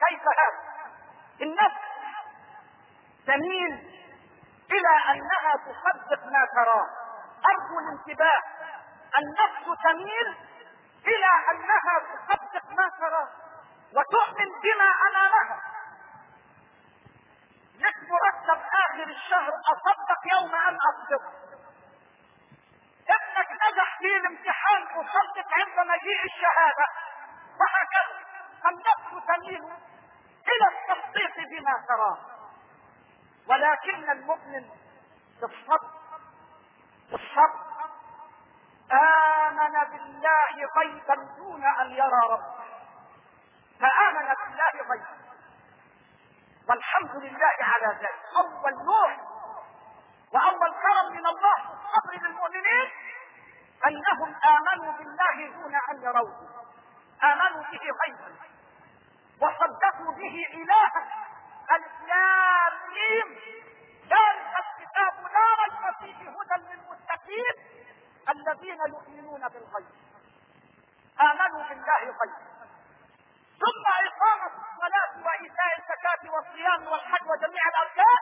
كيف هذا؟ النفس تميل إلى أنها تصدق ما تراه. أرجو الانتباه. النفس تميل إلى أنها تصدق ما تراه. وتؤمن بما امامها لك مرتب آخر الشهر أصدق يوم أن أصدق. ابنك نجح في الامتحان أصدق عند مجيء الشهادة. وهكذا. النفس تميل إلى التصديق بما تراه. ولكن المؤمن بالصبر بالصبر. آمن بالله غيبا دون أن يرى ربه. فآمن بالله غيبا. والحمد لله على ذلك. أول نوع وأول كرم من الله في الصبر للمؤمنين أنهم آمنوا بالله دون أن يروه. آمنوا به غيبا. وصدقوا به إلها. الإسلام ذلك الكتاب لا ريب فيه هدى للمتقين الذين يؤمنون بالغيب. آمنوا بالله غيبا ثم إقامة الصلاة وإيتاء الزكاة والصيام والحج وجميع الأركان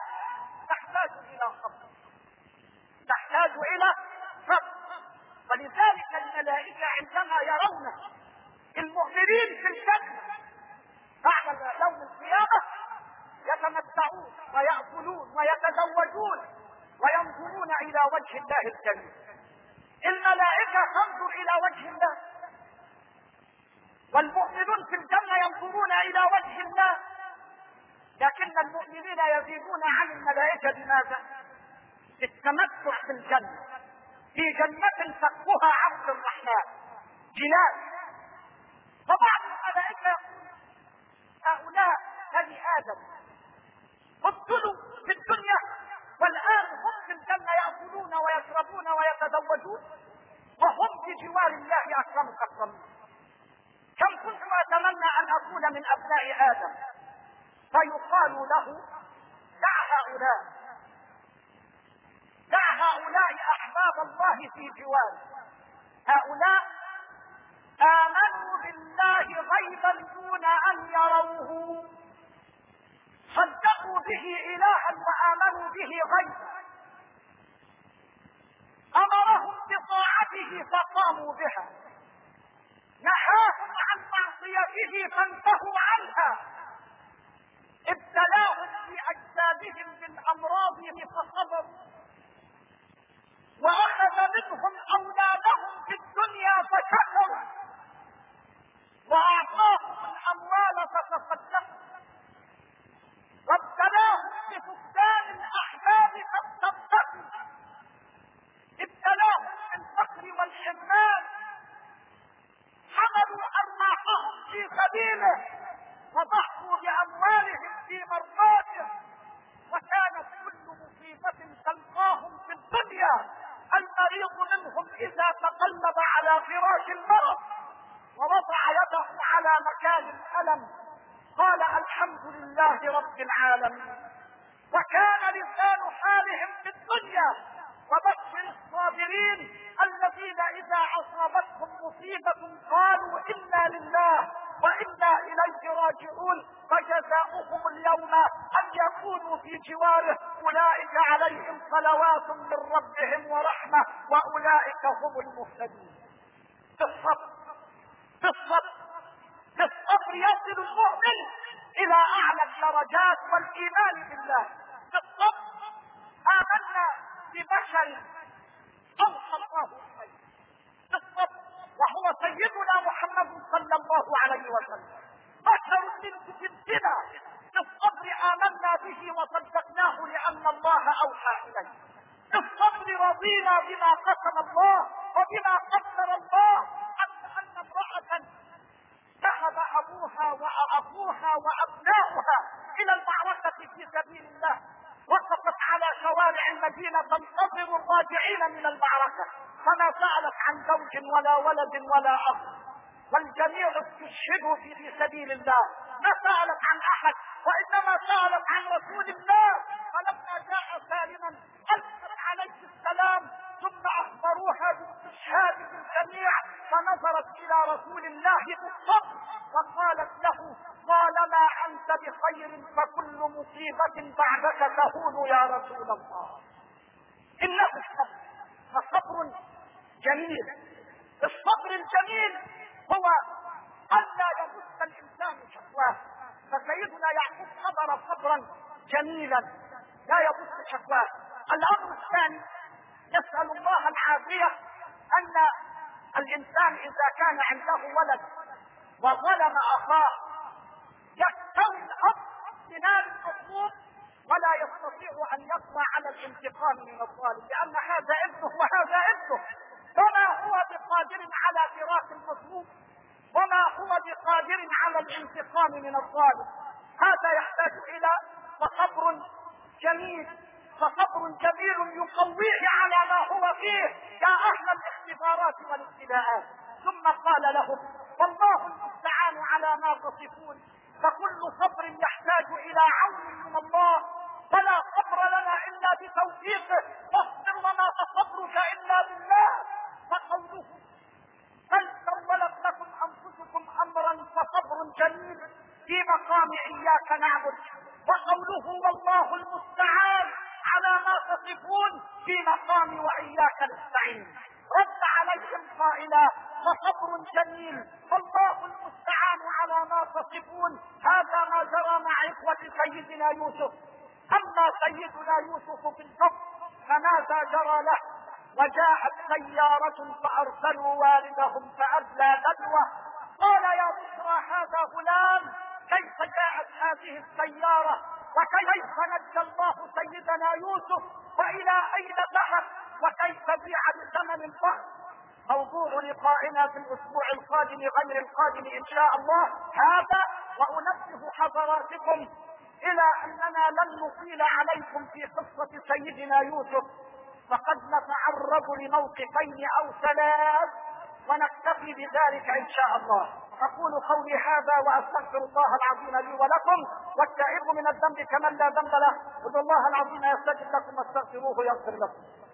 تحتاج إلى صبر. تحتاج إلى صبر. ولذلك الملائكة عندما يرون المؤمنين في الجنة بعد يوم القيامة يتمتعون ويأكلون ويتزوجون وينظرون إلى وجه الله الكريم. الملائكة تنظر إلى وجه الله. والمؤمنون في الجنة ينظرون إلى وجه الله. لكن المؤمنين يزيدون عن الملائكة بماذا؟ بالتمتع في الجنة. في جنة سقفها عبد الرحمن. جنان. فبعض الملائكة يقول هؤلاء بني آدم قتلوا في الدنيا والآن هم في الجنة يأكلون ويشربون ويتزوجون وهم في جوار الله أكرم أكرمون كم كنت أتمنى أن أكون من أبناء آدم. فيقال له دع هؤلاء دع هؤلاء أحباب الله في جواره هؤلاء آمنوا بالله غيبا دون أن يروه. صدقوا به إلها وآمنوا به غيبا أمرهم بطاعته فقاموا بها. نهاهم عن معصيته فانتهوا عنها. ابتلاهم في أجسادهم بالأمراض فصبروا. وأخذ منهم أولادهم في الدنيا فشكروا وأعطاهم الأموال فتصدقوا وابتلاهم بفقدان الأحباب فاصدقوا ابتلاهم والحرمان حملوا أرواحهم في سبيله وضحوا بأموالهم في مرضاته وكانت كل مصيبة تلقاهم في الدنيا. المريض منهم إذا تقلب على فراش المرض ووضع يده على مكان الألم قال الحمد لله رب العالمين. وكان لسان حالهم في الدنيا وبشر الصابرين الذين إذا أصابتهم مصيبة قالوا إنا لله وإنا إليه راجعون فجزاؤهم اليوم أن يكونوا في جواره. أولئك عليهم صلوات من ربهم ورحمة وأولئك هم المهتدون. بالصبر بالصبر بالصبر يصل المؤمن إلى أعلى الدرجات والإيمان بالله. بالصبر آمنا ببشر أوحى الله إليه بالصبر وهو سيدنا محمد صلى الله عليه وسلم. بشر من جنسنا بالصبر آمنا به وصدقناه لأن الله أوحى إليه. بالصبر الصبر رضينا بما قسم الله وبما قدر الله أن امرأة ذهب أبوها واخوها وأبناؤها إلى المعركة في سبيل الله. وقفت على شوارع المدينة تنتظر الراجعين من المعركة. فما سألت عن زوج ولا ولد ولا أخ والجميع استشهدوا في سبيل الله. ما سألت عن أحد وإنما سألت عن رسول الله. فلما جاء سالما ألقت عليه السلام. ثم أخبروها باستشهاد الجميع. فنظرت إلى رسول الله بالصبر وقالت له طالما أنت بخير فكل مصيبة بعدك تهون يا رسول الله. إنه الصبر فصبر جميل. الصبر الجميل هو ألا يمس الإنسان شكواه. فسيدنا يعقوب صبر صبرا جميلا. لا يبص شكواه. الأمر الثاني يسأل الله العافية أن الإنسان إذا كان عنده ولد وظلم أخاه يستوي الأب المظلوم ولا يستطيع أن يقوى على الانتقام من الظالم لأن هذا ابنه وهذا ابنه وما هو بقادر على فراق المظلوم؟ وما هو بقادر على الانتقام من الظالم؟ هذا يحتاج إلى فصبر جميل فصبر جميل يقويه على ما هو فيه. يا أهل الاختبارات والابتلاءات. ثم قال لهم والله المستعان على ما تصفون. فكل صبر يحتاج إلى عون من الله. فلا صبر لنا إلا بتوفيقه واصبر وما تصبرك إلا بالله. فقوله بل سولت لكم أنفسكم أمرا فصبر جميل في مقام إياك نعبد وقوله والله المستعان على ما تصفون في مقام وإياك نستعين رد عليهم قائلا فصبر جميل. والله المستعان على ما تصفون. هذا ما جرى مع إخوة سيدنا يوسف أما سيدنا يوسف في الكفر فماذا جرى له؟ وجاءت سيارة فأرسلوا والدهم فأدلى دلوة قال يا بشرى هذا غلام. كيف جاءت هذه السيارة؟ وكيف نجى الله سيدنا يوسف؟ وإلى أين ذهب؟ وكيف بيع بثمن فخر موضوع لقائنا في الأسبوع القادم غير القادم إن شاء الله. هذا وأنبه حضراتكم إلى أننا لن نطيل عليكم في قصة سيدنا يوسف فقد نتعرض لموقفين أو ثلاث ونكتفي بذلك إن شاء الله. أقول قولي هذا وأستغفر الله العظيم لي ولكم والتائب من الذنب كمن لا ذنب له. ادعوا الله العظيم يستجب لكم واستغفروه يغفر لكم.